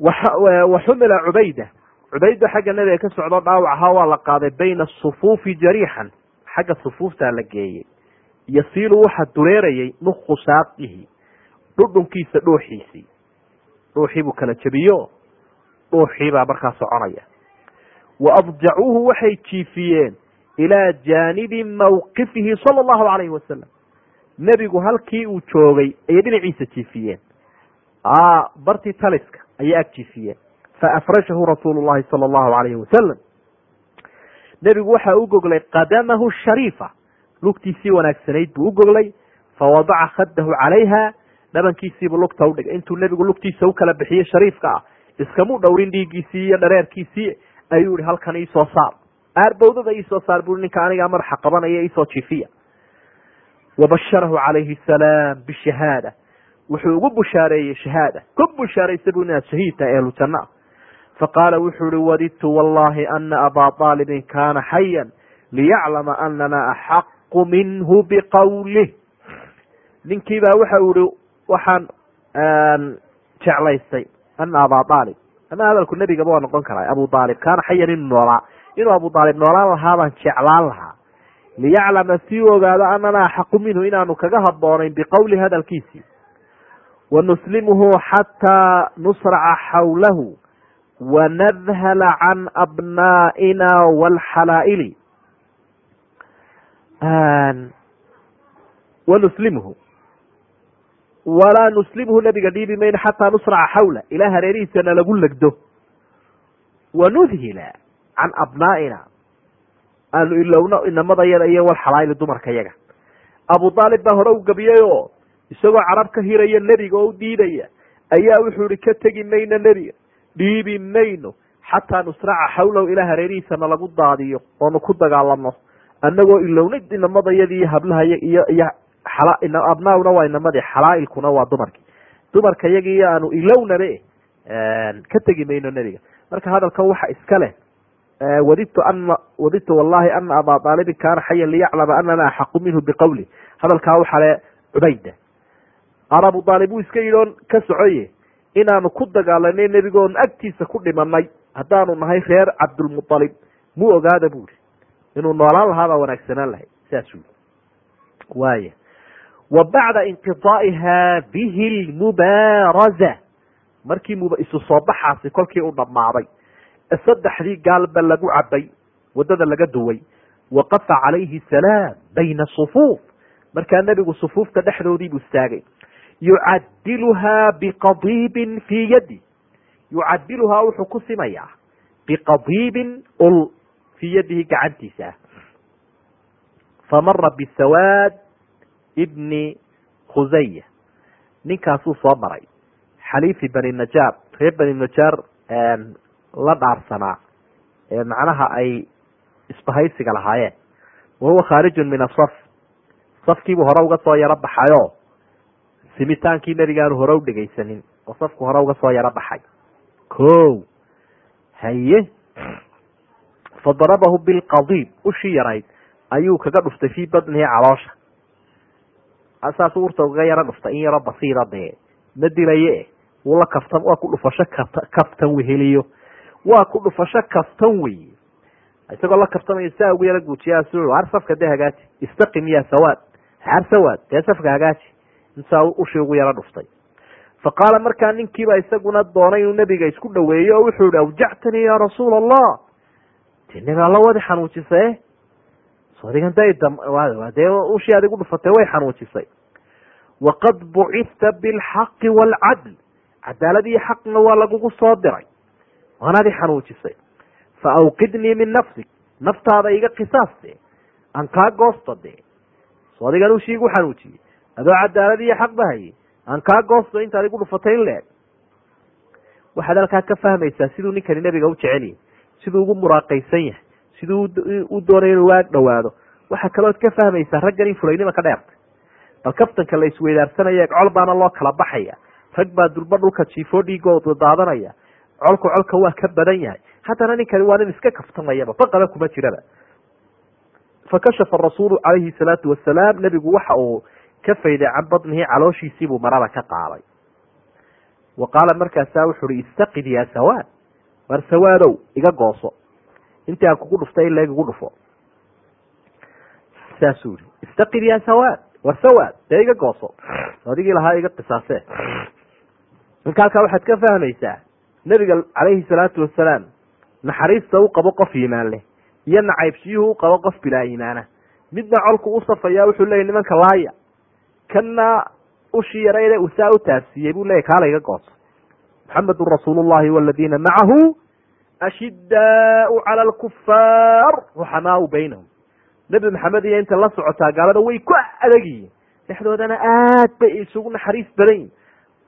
Wa xumila cubayda. Cubayda xagga nabiga ka socdo dhaawac ahaa waa la qaaday bayna asufuufi jariixan. Xagga sufuuftaa la geeyey. Yasiilu waxa dureerayay nuku saaqihi dhudhunkiisa dhuuxiisii dhuuxii buu kala jebiyo dhuuxii baa markaa soconaya. Wa adjacuuhu waxay jiifiyeen ilaa jaanibi mawqifihi sala allahu calayhi wasalam nebigu halkii uu joogay ayay dhinaciisa jiifiyeen. Bartii taliska ayay ag jiifiyeen. Faafrashahu rasuulu llahi sala allahu alayhi wasalam nebigu waxa u goglay qadamahu shariifa. Lugtiisii wanaagsanayd buu u goglay. Fawadaca khadahu calayha. Dhabankiisiibuu lugta udhigay intuu nebigu lugtiisa u kala bixiyey shariifka ah iskamuu dhowrin dhiiggiisii iyo dhareerkiisii ayuu yihi halkan iisoo saar. Aarbawdada iisoo saar bui ninka anigaa madaxa qabanaya iisoo jiifiya wabasharahu calayhi salaam bishahaada wuxuu ugu bushaareeyey shahaada ku bushaaraysa bu inaad shahiid tahay ehlu janna ah faqaala wuxuu ihi wadidtu wallahi ana abaa aalibin kaana xayan liyaclama anana axaqu minhu biqawlih ninkiibaa waxa uu ihi waxaan jeclaystay ana abaa aalib ama hadalku nebigaba waa noqon karaa abu aalib kaana xayan inuu noolaa inuu abu aalib noolaan lahaa baan jeclaan lahaa liyaclama si u ogaado anana axaqu minhu inaanu kaga haboonayn biqowli hadalkiisii. Wanuslimuhu xataa nusraca xawlahu wanadhala can abnaa'ina waalxalaa'ili wanuslimhu walaa nuslimhu nabiga dhiibi mayno xataa nusraca xawla ilaa hareerihiisana lagu legdo. Wanudhila can abnaa'ina aanu ilowno inamadayada iyo walxalaa'ili dumarka yaga. Abu aalib baa hore u gabiyey oo isagoo carab ka hiraya nebiga oo u diidaya ayaa wuxuu ihi ka tegi mayno nebiga dhiibi mayno xataa nusraca xawlahu ilaa hareerihiisana lagu daadiyo oonu ku dagaalano annagoo ilowna inamadayadii iyo hablahaya iyo iyo abnauna waa inamadii xalaailkuna waa dumarkii. Dumarka yagii aanu ilownabe ka tegi mayno nebiga. Marka hadalkan waxa iska leh wadidtu ana wadidtu wallahi ana abaa aalibin kaana xayan liyaclama anana axaqu minhu biqawli. Hadalkaa waxaa le cubayda abu aalib wuu iska yidhi oon ka socoye inaanu ku dagaalanay nebigoon agtiisa ku dhimanay haddaanu nahay reer cabdulmualib mu ogaada bu ihi inuu noolaan lahaa baa wanaagsanaan lahay saas ui waaya wa bacda inqidaai haadihi lmubaaraza markii isu soo baxaasi kolkii u dhammaaday saddexdii gaalba lagu cabay waddada laga duway waqafa calayhi salaam bayna sufuuf. Markaa nebigu sufuufta dhexdoodii buu istaagay. Yucadiluhaa biqadiibin fii yadi. Yucadiluhaa wuxuu ku simayaa biqadiibin ul fii yadihi gacantiisa. Ah famara bisawaad ibni khusaya ninkaasuu soo maray. Xaliifi bani najaar reer bani najaar la dhaarsanaa ee macnaha ay isbahaysiga lahaayeen wa huwa khaarijun min asaf safkiibuu hore uga soo yaro baxayo. Simitaankii nebigaanu hore u dhegaysanin oo safku hore uga soo yaro baxay. Ko haye fadarabahu bilqadiib ushii yarayd ayuu kaga dhuftay fii badnihi caloosha. Saasuu urta ugaga yaro dhuftay in yaro basiira dee. Ma dilaye wuu la kaftan waa ku dhufasho kaftan weheliyo waa ku dhufasho kaftan wey isagoo la kaftamaya saa ugu yaro guujiya har safka dee hagaaji. Istaqim ya sawaad. Har sawaad dee safka hagaaji. Intaa ushii ugu yaro dhuftay. Fa qaala markaa ninkiiba isaguna doonay inuu nebiga isku dhaweeyo oo wuxuu ihi awjactanii ya rasuul allah de nebi alla wadi xanuujisay adigan dee ushii adigu dhufatay way xanuujisay. Waqad bucita bilxaqi waalcadl cadaalad iyo xaqna waa lagugu soo diray waanadi xanuujisay fa awqidnii min nafsik naftaada iga qisaaste. Aan kaa goosto dee so adigan ushii igu xanuujiyey adoo cadaalad iyo xaq bahaye aan kaa goosto intaad igu dhufatay in leeg. Waxaad halkaa ka fahmaysaa siduu ninkani nebiga u jecelyahy siduu ugu muraaqaysan yahay. Siduu u doonay inuu ag dhowaado. Waxaa kalood ka fahmaysaa raggan in fulaynima ka dheertay. Bal kaftanka la isweydaarsanaya col baana loo kala baxaya. Rag baa dulba dhulka jiifoo dhiigooda daadanaya colku colka waa ka badan yahay. Haddana ninkani waa nin iska kaftamayaba baqaba kuma jiraba. Fakashafa rasuulu calayhi salaatu wasalaam nebigu waxa uu ka fayday can badnihi calooshiisiibuu marada ka qaaday. Wa qaala markaasaa wuxu uhi istaqid yaa sawaad war sawaadow iga gooso. Intii aan kugu dhuftay in leeg igu dhufo saasuu yihi istaqid yaa sawaad war sawaad dee iga gooso. Adigii lahaa iga qisaasee marka halkaa waxaad ka fahmaysaa nebiga calayhi salaatu wasalaam naxariista u qabo qof yimaan leh iyo nacaybsiyuhu u qabo qof bilaa iimaana. Midna colku u safaya wuxuu leeyay nimanka laaya kana ushii yarayde uu saa u taabsiiyey buu leeyay kaala iga gooso maxamedun rasuulu llahi waladiina macahu ashidaau cala alkufaar ruxamaau baynahum. Nebi maxamed iyo inta la socotaa gaalada way ku adagyihiin dhexdoodana aad bay isugu naxariis badan yihiin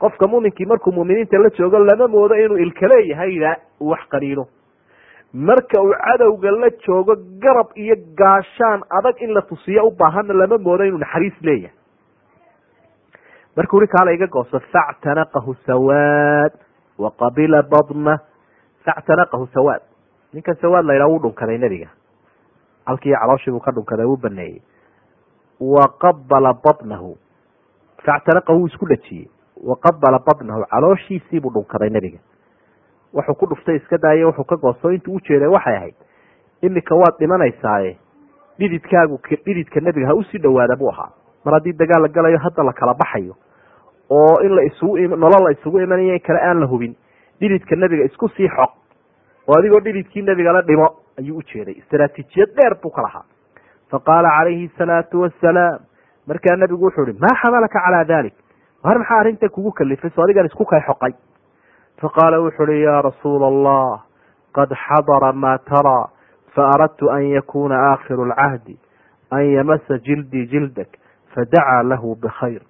qofka muminkii markuu muminiinta la joogo lama moodo inuu ilka leeyahayda uu wax qaniino marka uu cadowga la joogo garab iyo gaashaan adag in la tusiyo u lama moodo inuu naxariis leeyahay. Markuu uri kaala iga gooso factanaqahu sawaad wa qabila badna factanaqahu sawaad. Ninkan sawaad la yidhaha wuu dhunkaday nebiga. Halkii calooshii buu ka dhunkaday wuu baneeyey. Wa qabala badnahu factanaqahu wuu isku dhajiyey wa qabala badnahu calooshiisiibuu dhunkaday nebiga wuxuu ku dhuftay iska daaye wuxuu ka goosto intuu ujeeday waxay ahayd imika waad dhimanaysaaye dhididkaagu dhididka nebiga ha u sii dhawaada buu ahaa mar haddii dagaal la galayo hadda la kala baxayo oo in la isugu nolol la isugu imanayo in kale aan la hubin dhididka nebiga isku sii xoq oo adigoo dhididkii nebiga la dhimo ayuu ujeeday istaraatiijiyad dheer buu ka lahaa faqaala calayhi asalaatu wassalaam markaa nebigu wuxuu ihi maa xamalaka calaa dalik war maxaa arrinta kugu kalifay? So adigan isku kay xoqay. Faqaala wuxu uhi ya rasuula allah qad xadara ma taraa faaradtu an yakuna aakhiru lcahdi an yamasa jildii jildak fadacaa lahu bikhayr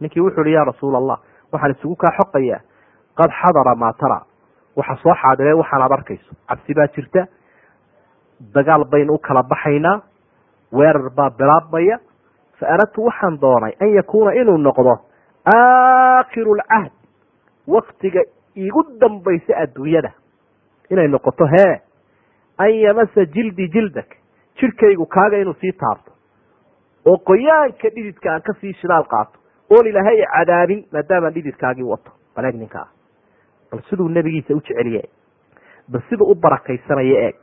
ninkii wuxu uhi ya rasuula allah waxaan isugu kaa xoqayaa qad xadara maa taraa waxa soo xaadire waxaanaad arkayso. Cabsi baa jirta dagaal baynu u kala baxaynaa weerar baa bilaabmaya fa aradtu waxaan doonay an yakuuna inuu noqdo aakhiru lcahd waktiga igu dambaysa adduunyada inay noqoto hee an yamasa jildi jildak jirkaygu kaaga inuu sii taabto oo qoyaanka dhididka aan ka sii shidaal qaato oon ilaahay cadaabin maadaamaan dhididkaagii wato baleeg ninkaa bal siduu nebigiisa u jeceliye bal siduu u barakaysanayo eeg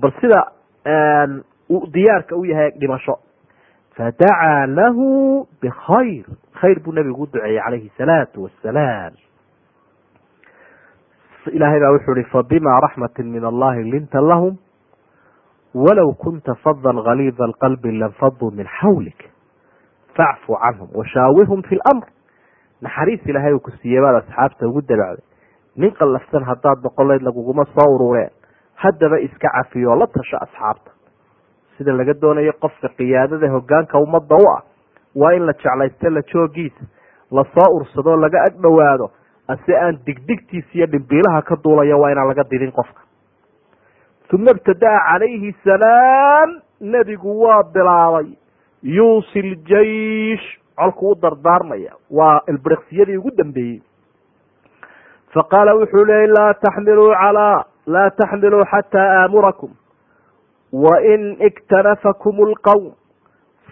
bal sida diyaarka u yahay eeg dhimasho fadacaa lahu bikhayr khayr buu nebigu u duceeyey calayhi salaatu wassalaam ilaahay baa wuxuu ihi fabima raxmati min allahi linta lahum walow kunta fadan galiida alqalbi lanfaduu min xawlik facfu canhum washaawirhum fi lamr naxariis ilaahay uu ku siiyey baad asxaabta ugu dabacday nin qallafsan haddaad boqolayd laguguma soo urureen haddaba iska cafiyo la tasho asxaabta sida laga doonayo qofka qiyaadada hogaanka ummadda u ah waa in la jeclaysto la joogiisa la soo ursado laga ag dhowaado ase aan digdigtiisa iyo dhimbiilaha ka duulayo waa inaan laga didin qofka. Uma ibtadaa calayhi salaam nebigu waa bilaabay yuusi ljeish colku u dardaarmaya waa ilbiriqsiyadii ugu dambeeyey. Faqaala wuxuu leeyay laa taxmiluu calaa laa taxmiluu xataa aamurakum wain iktanafakum lqowm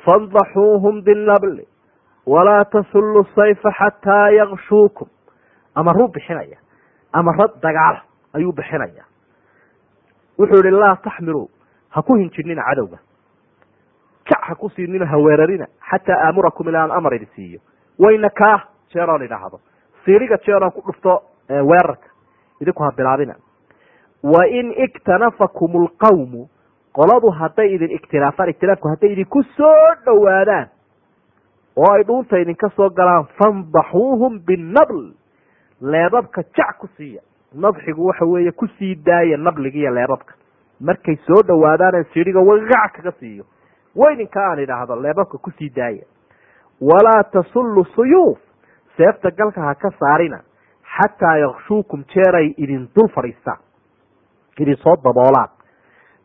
fandaxuuhum binabli walaa tasullu sayfa xataa yakshuukum amaruu bixinaya amara dagaal ayuu bixinaya wuxuu yihi laa taxmiluu ha ku hinjinina cadowga jac ha ku siinina haweerarina xataa aamurakum ilaa aan amar idi siiyo wayna jeeroon idhaahdo siiriga jeeroon ku dhufto weerarka idinku ha bilaabina wain iktanafakum lqawmu qoladu hadday idin ikhtiraafaan ikhtilaafku hadday idinku soo dhowaadaan. Oo ay dhuunta idinka soo galaan fandaxuuhum binabl leebabka jac ku siiya. Nadxigu waxa weeye ku sii daaya nabliga iyo leebabka. Markay soo dhowaadaan siriga wagac kaga siiyo. Weydinka aan idhaahdo leebabka ku sii daaya walaa tasullu suyuuf. Seefta galka ha ka saarina. Xataa yakshuukum jeeray idin dul fadhiistaan idin soo daboolaan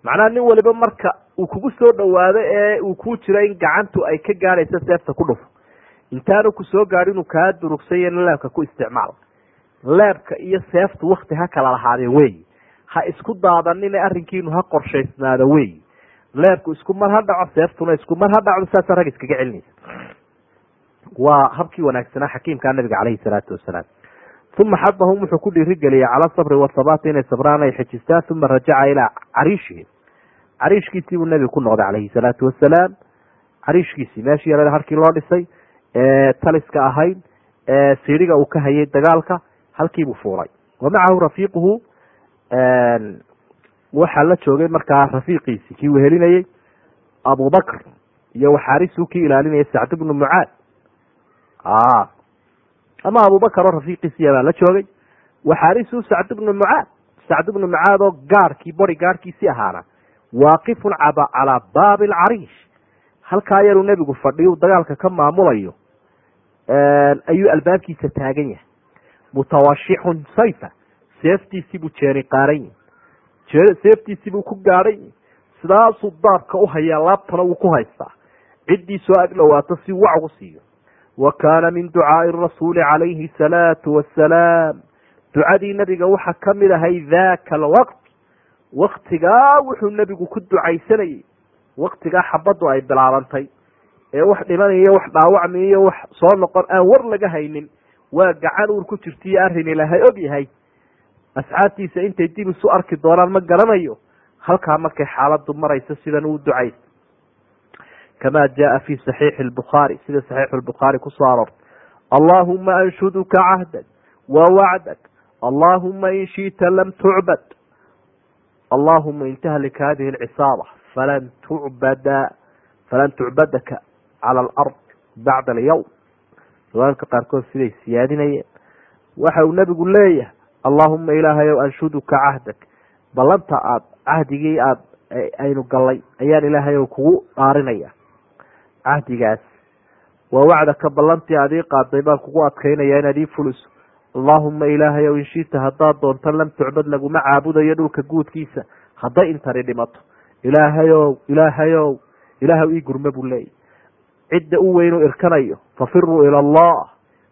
macnaha nin waliba marka uu kugu soo dhowaado ee uu kuu jiro in gacantu ay ka gaadhayso seefta ku dhufo intaanu ku soo gaadho inuu kaa durugsanyana leebka ku isticmaal leebka iyo seeftu wakti ha kala lahaadee weyi ha isku daadanine arrinkiinu ha qorshaysnaado weyi leebku isku mar ha dhaco seeftuna isku mar ha dhacdo saasa rag iskaga celinaysa. Waa habkii wanaagsanaa xakiimkaa nabiga caleyhi salaatu wasalaam. Uma xadahum wuxuu ku dhiirigeliyey cala sabri wathabaati inay sabraan ay xejistaan uma rajaca ilaa cariishihi cariishkiisii buu nebigu ku noqday calayhi salaatu wasalaam cariishkiisii meeshii yarada halkii loo dhisay ee taliska ahayd ee siiriga uu ka hayay dagaalka halkiibuu fuulay. Wa macahu rafiiquhu waxaa la joogay markaa rafiiqiisii kii wehelinayey abubakr iyo waxaarisu kii ilaalinayay sacd bnu mucaad. Ama abubakar oo rafiiqiisiya baa la joogay. Waxaarisu sacd bnu mucaad sacd bnu mucaad oo gaarhkii bori gaarhkiisii ahaana waaqifun calaa baabi alcariish halkaa yaruu nebigu fadhiyu dagaalka ka maamulayo ayuu albaabkiisa taagan yahay mutawashixun sayfa seeftiisibuu jeeni qaaran yahi seeftiisibuu ku gaadhan yahi sidaasuu daabka u hayaa laabtana wuu ku haystaa ciddii soo agdhowaato si wacgu siiyo wa kaana min ducaai rasuuli calayhi salaatu wassalaam ducadii nebiga waxaa ka mid ahay daka alwaqt waktigaa wuxuu nebigu ku ducaysanayey waktigaa xabaddu ay bilaabantay. Ee wax dhimanayo wax dhaawacmi iyo wax soo noqon aan war laga haynin waa gacan uur ku jirtaiyo arrin ilaahay og yahay. Asxaabtiisa intay dib isu arki doonaan ma garanayo halkaa markay xaaladdu marayso sidan uu ducaysa kama jaa fi saxiixi lbukhaari sida saxiixu lbukhaari ku soo aroortay allaahuma anshuduka cahdak wa wacdak. Allaahuma in shiita lam tucbad allahuma in tahlik hadihi alcisaaba falan tucbada falan tucbadaka cala alard bacda alyawm. Riwaayadka qaarkood siday siyaadinayeen. Waxa uu nebigu leeyahay allaahuma ilaahayow anshuduka cahdak. Ballanta aad cahdigii aad aynu gallay ayaan ilaahayow kugu dhaarinaya. Cahdigaas waa wacdaka ballantii aad ii qaaday baan kugu adkaynaya inaad ii fuliso allaahuma ilaahayow inshita haddaad doonto lam tucbad laguma caabudayo dhulka guudkiisa hadday intani dhimato. Ilaahayow ilaahayow ilaahw ii gurme buu leeyay cidda u weyn u irkanayo fafiruu ila allah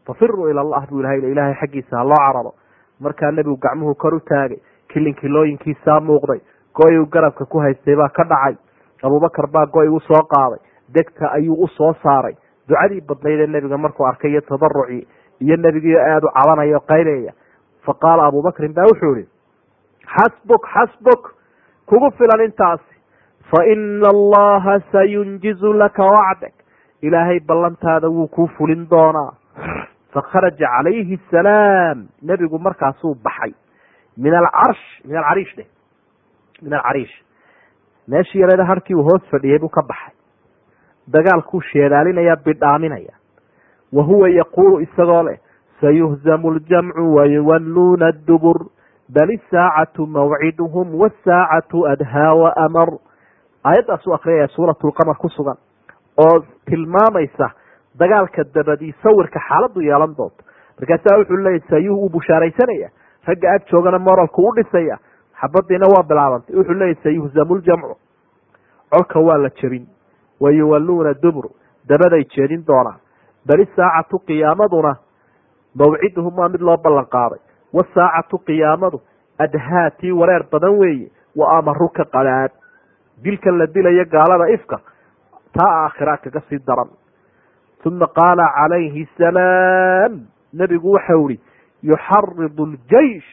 fafiruu ila allah buu ilahay ilaahay xaggiisa ha loo cararo. Markaa nebigu gacmuhu kor u taagay kilinkilooyinkiisaa muuqday go-yu garabka ku haystay baa ka dhacay. Abubakar baa go-y u soo qaaday degta ayuu u soo saaray. Ducadii badnayd ee nebiga markuu arkay iyo tadarucii iyo nebigiio aada u cabanaya o qaynaya fa qaala abubakrin baa wuxuu ihi xasbuk xasbuk kugu filan intaasi. Fa ina allaha sayunjizu laka wacdak. Ilaahay ballantaada wuu kuu fulin doonaa. Fakharaja calayhi asalaam nebigu markaasuu baxay. Min alcarsh min alcariish dheh. Min alcariish meeshii yareeda harkii uu hoos fadhiyey buu ka baxay. Dagaalkuu sheedaalinaya bidhaaminaya wa huwa yaquulu isagoo leh sayuhzamu ljamcu wayuwalluuna adubur bal isaacatu mawciduhum wasaacatu adhaa wa amar. Aayaddaasuu akriyaya suurat lqamar ku sugan oo tilmaamaysa dagaalka dabadii sawirka xaaladdu yeelan doonto markaasaa wuxuu leeyay sayuh uu bushaaraysanaya ragga ag joogana moralku u dhisaya. Xabadiina waa bilaabantay wuxuu leeyay sayuhzamu ljamcu colka waa la jebin wayuwalluuna dubur dabaday jeedin doonaan bal isaacatu qiyaamaduna mawciduhum waa mid loo ballan qaaday wasaacatu qiyaamadu adhaa tii wareer badan weeye wa amaru ka qadaad dilkan la dilayo gaalada ifka taa aakhira kaga sii daran. Uma qaala calayhi asalaam nebigu waxau ihi yuxaridu ljeish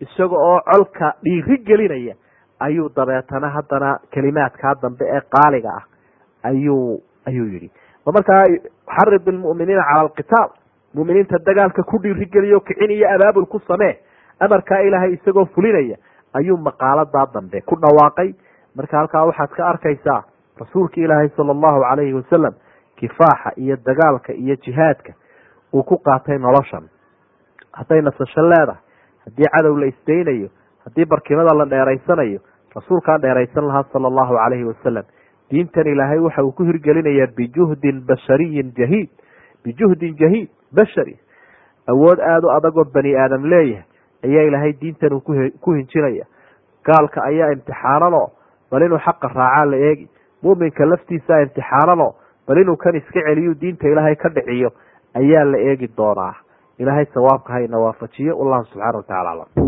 isaga oo colka dhiiri gelinaya ayuu dabeetana haddana kelimaadkaa dambe ee qaaliga ah. Ayuu ayuu yihi markaa xarid lmuminiina cala alqitaal muminiinta dagaalka ku dhiirigeliyo kicin iyo abaabul ku samee amarkaa ilaahay isagoo fulinaya ayuu maqaaladaa dambe ku dhawaaqay marka halkaa waxaad ka arkaysaa rasuulka ilaahay sala allahu calayhi wasalam kifaaxa iyo dagaalka iyo jihaadka uu ku qaatay noloshan hadday nasasho leedahay haddii cadow la isdaynayo haddii barkimada la dheeraysanayo rasuulkaa dheeraysan lahaa sala allahu calayhi wasalam diintan ilaahay waxa uu ku hirgelinayaa bijuhdin bashariyin jahiid bijuhdin jahiid bashari. Awood aada u adagoo bani aadam leeyahay ayaa ilaahay diintan uu ku hinjinaya gaalka ayaa imtixaanano bal inuu xaqa raacaa la eegi. Muminka laftiisaa imtixaanano bal inuu kan iska celiyu diinta ilaahay ka dhiciyo ayaa la eegi doonaa. Ilaahay sawaabka hayna waafajiyo wallahu subxana wa tacala aclam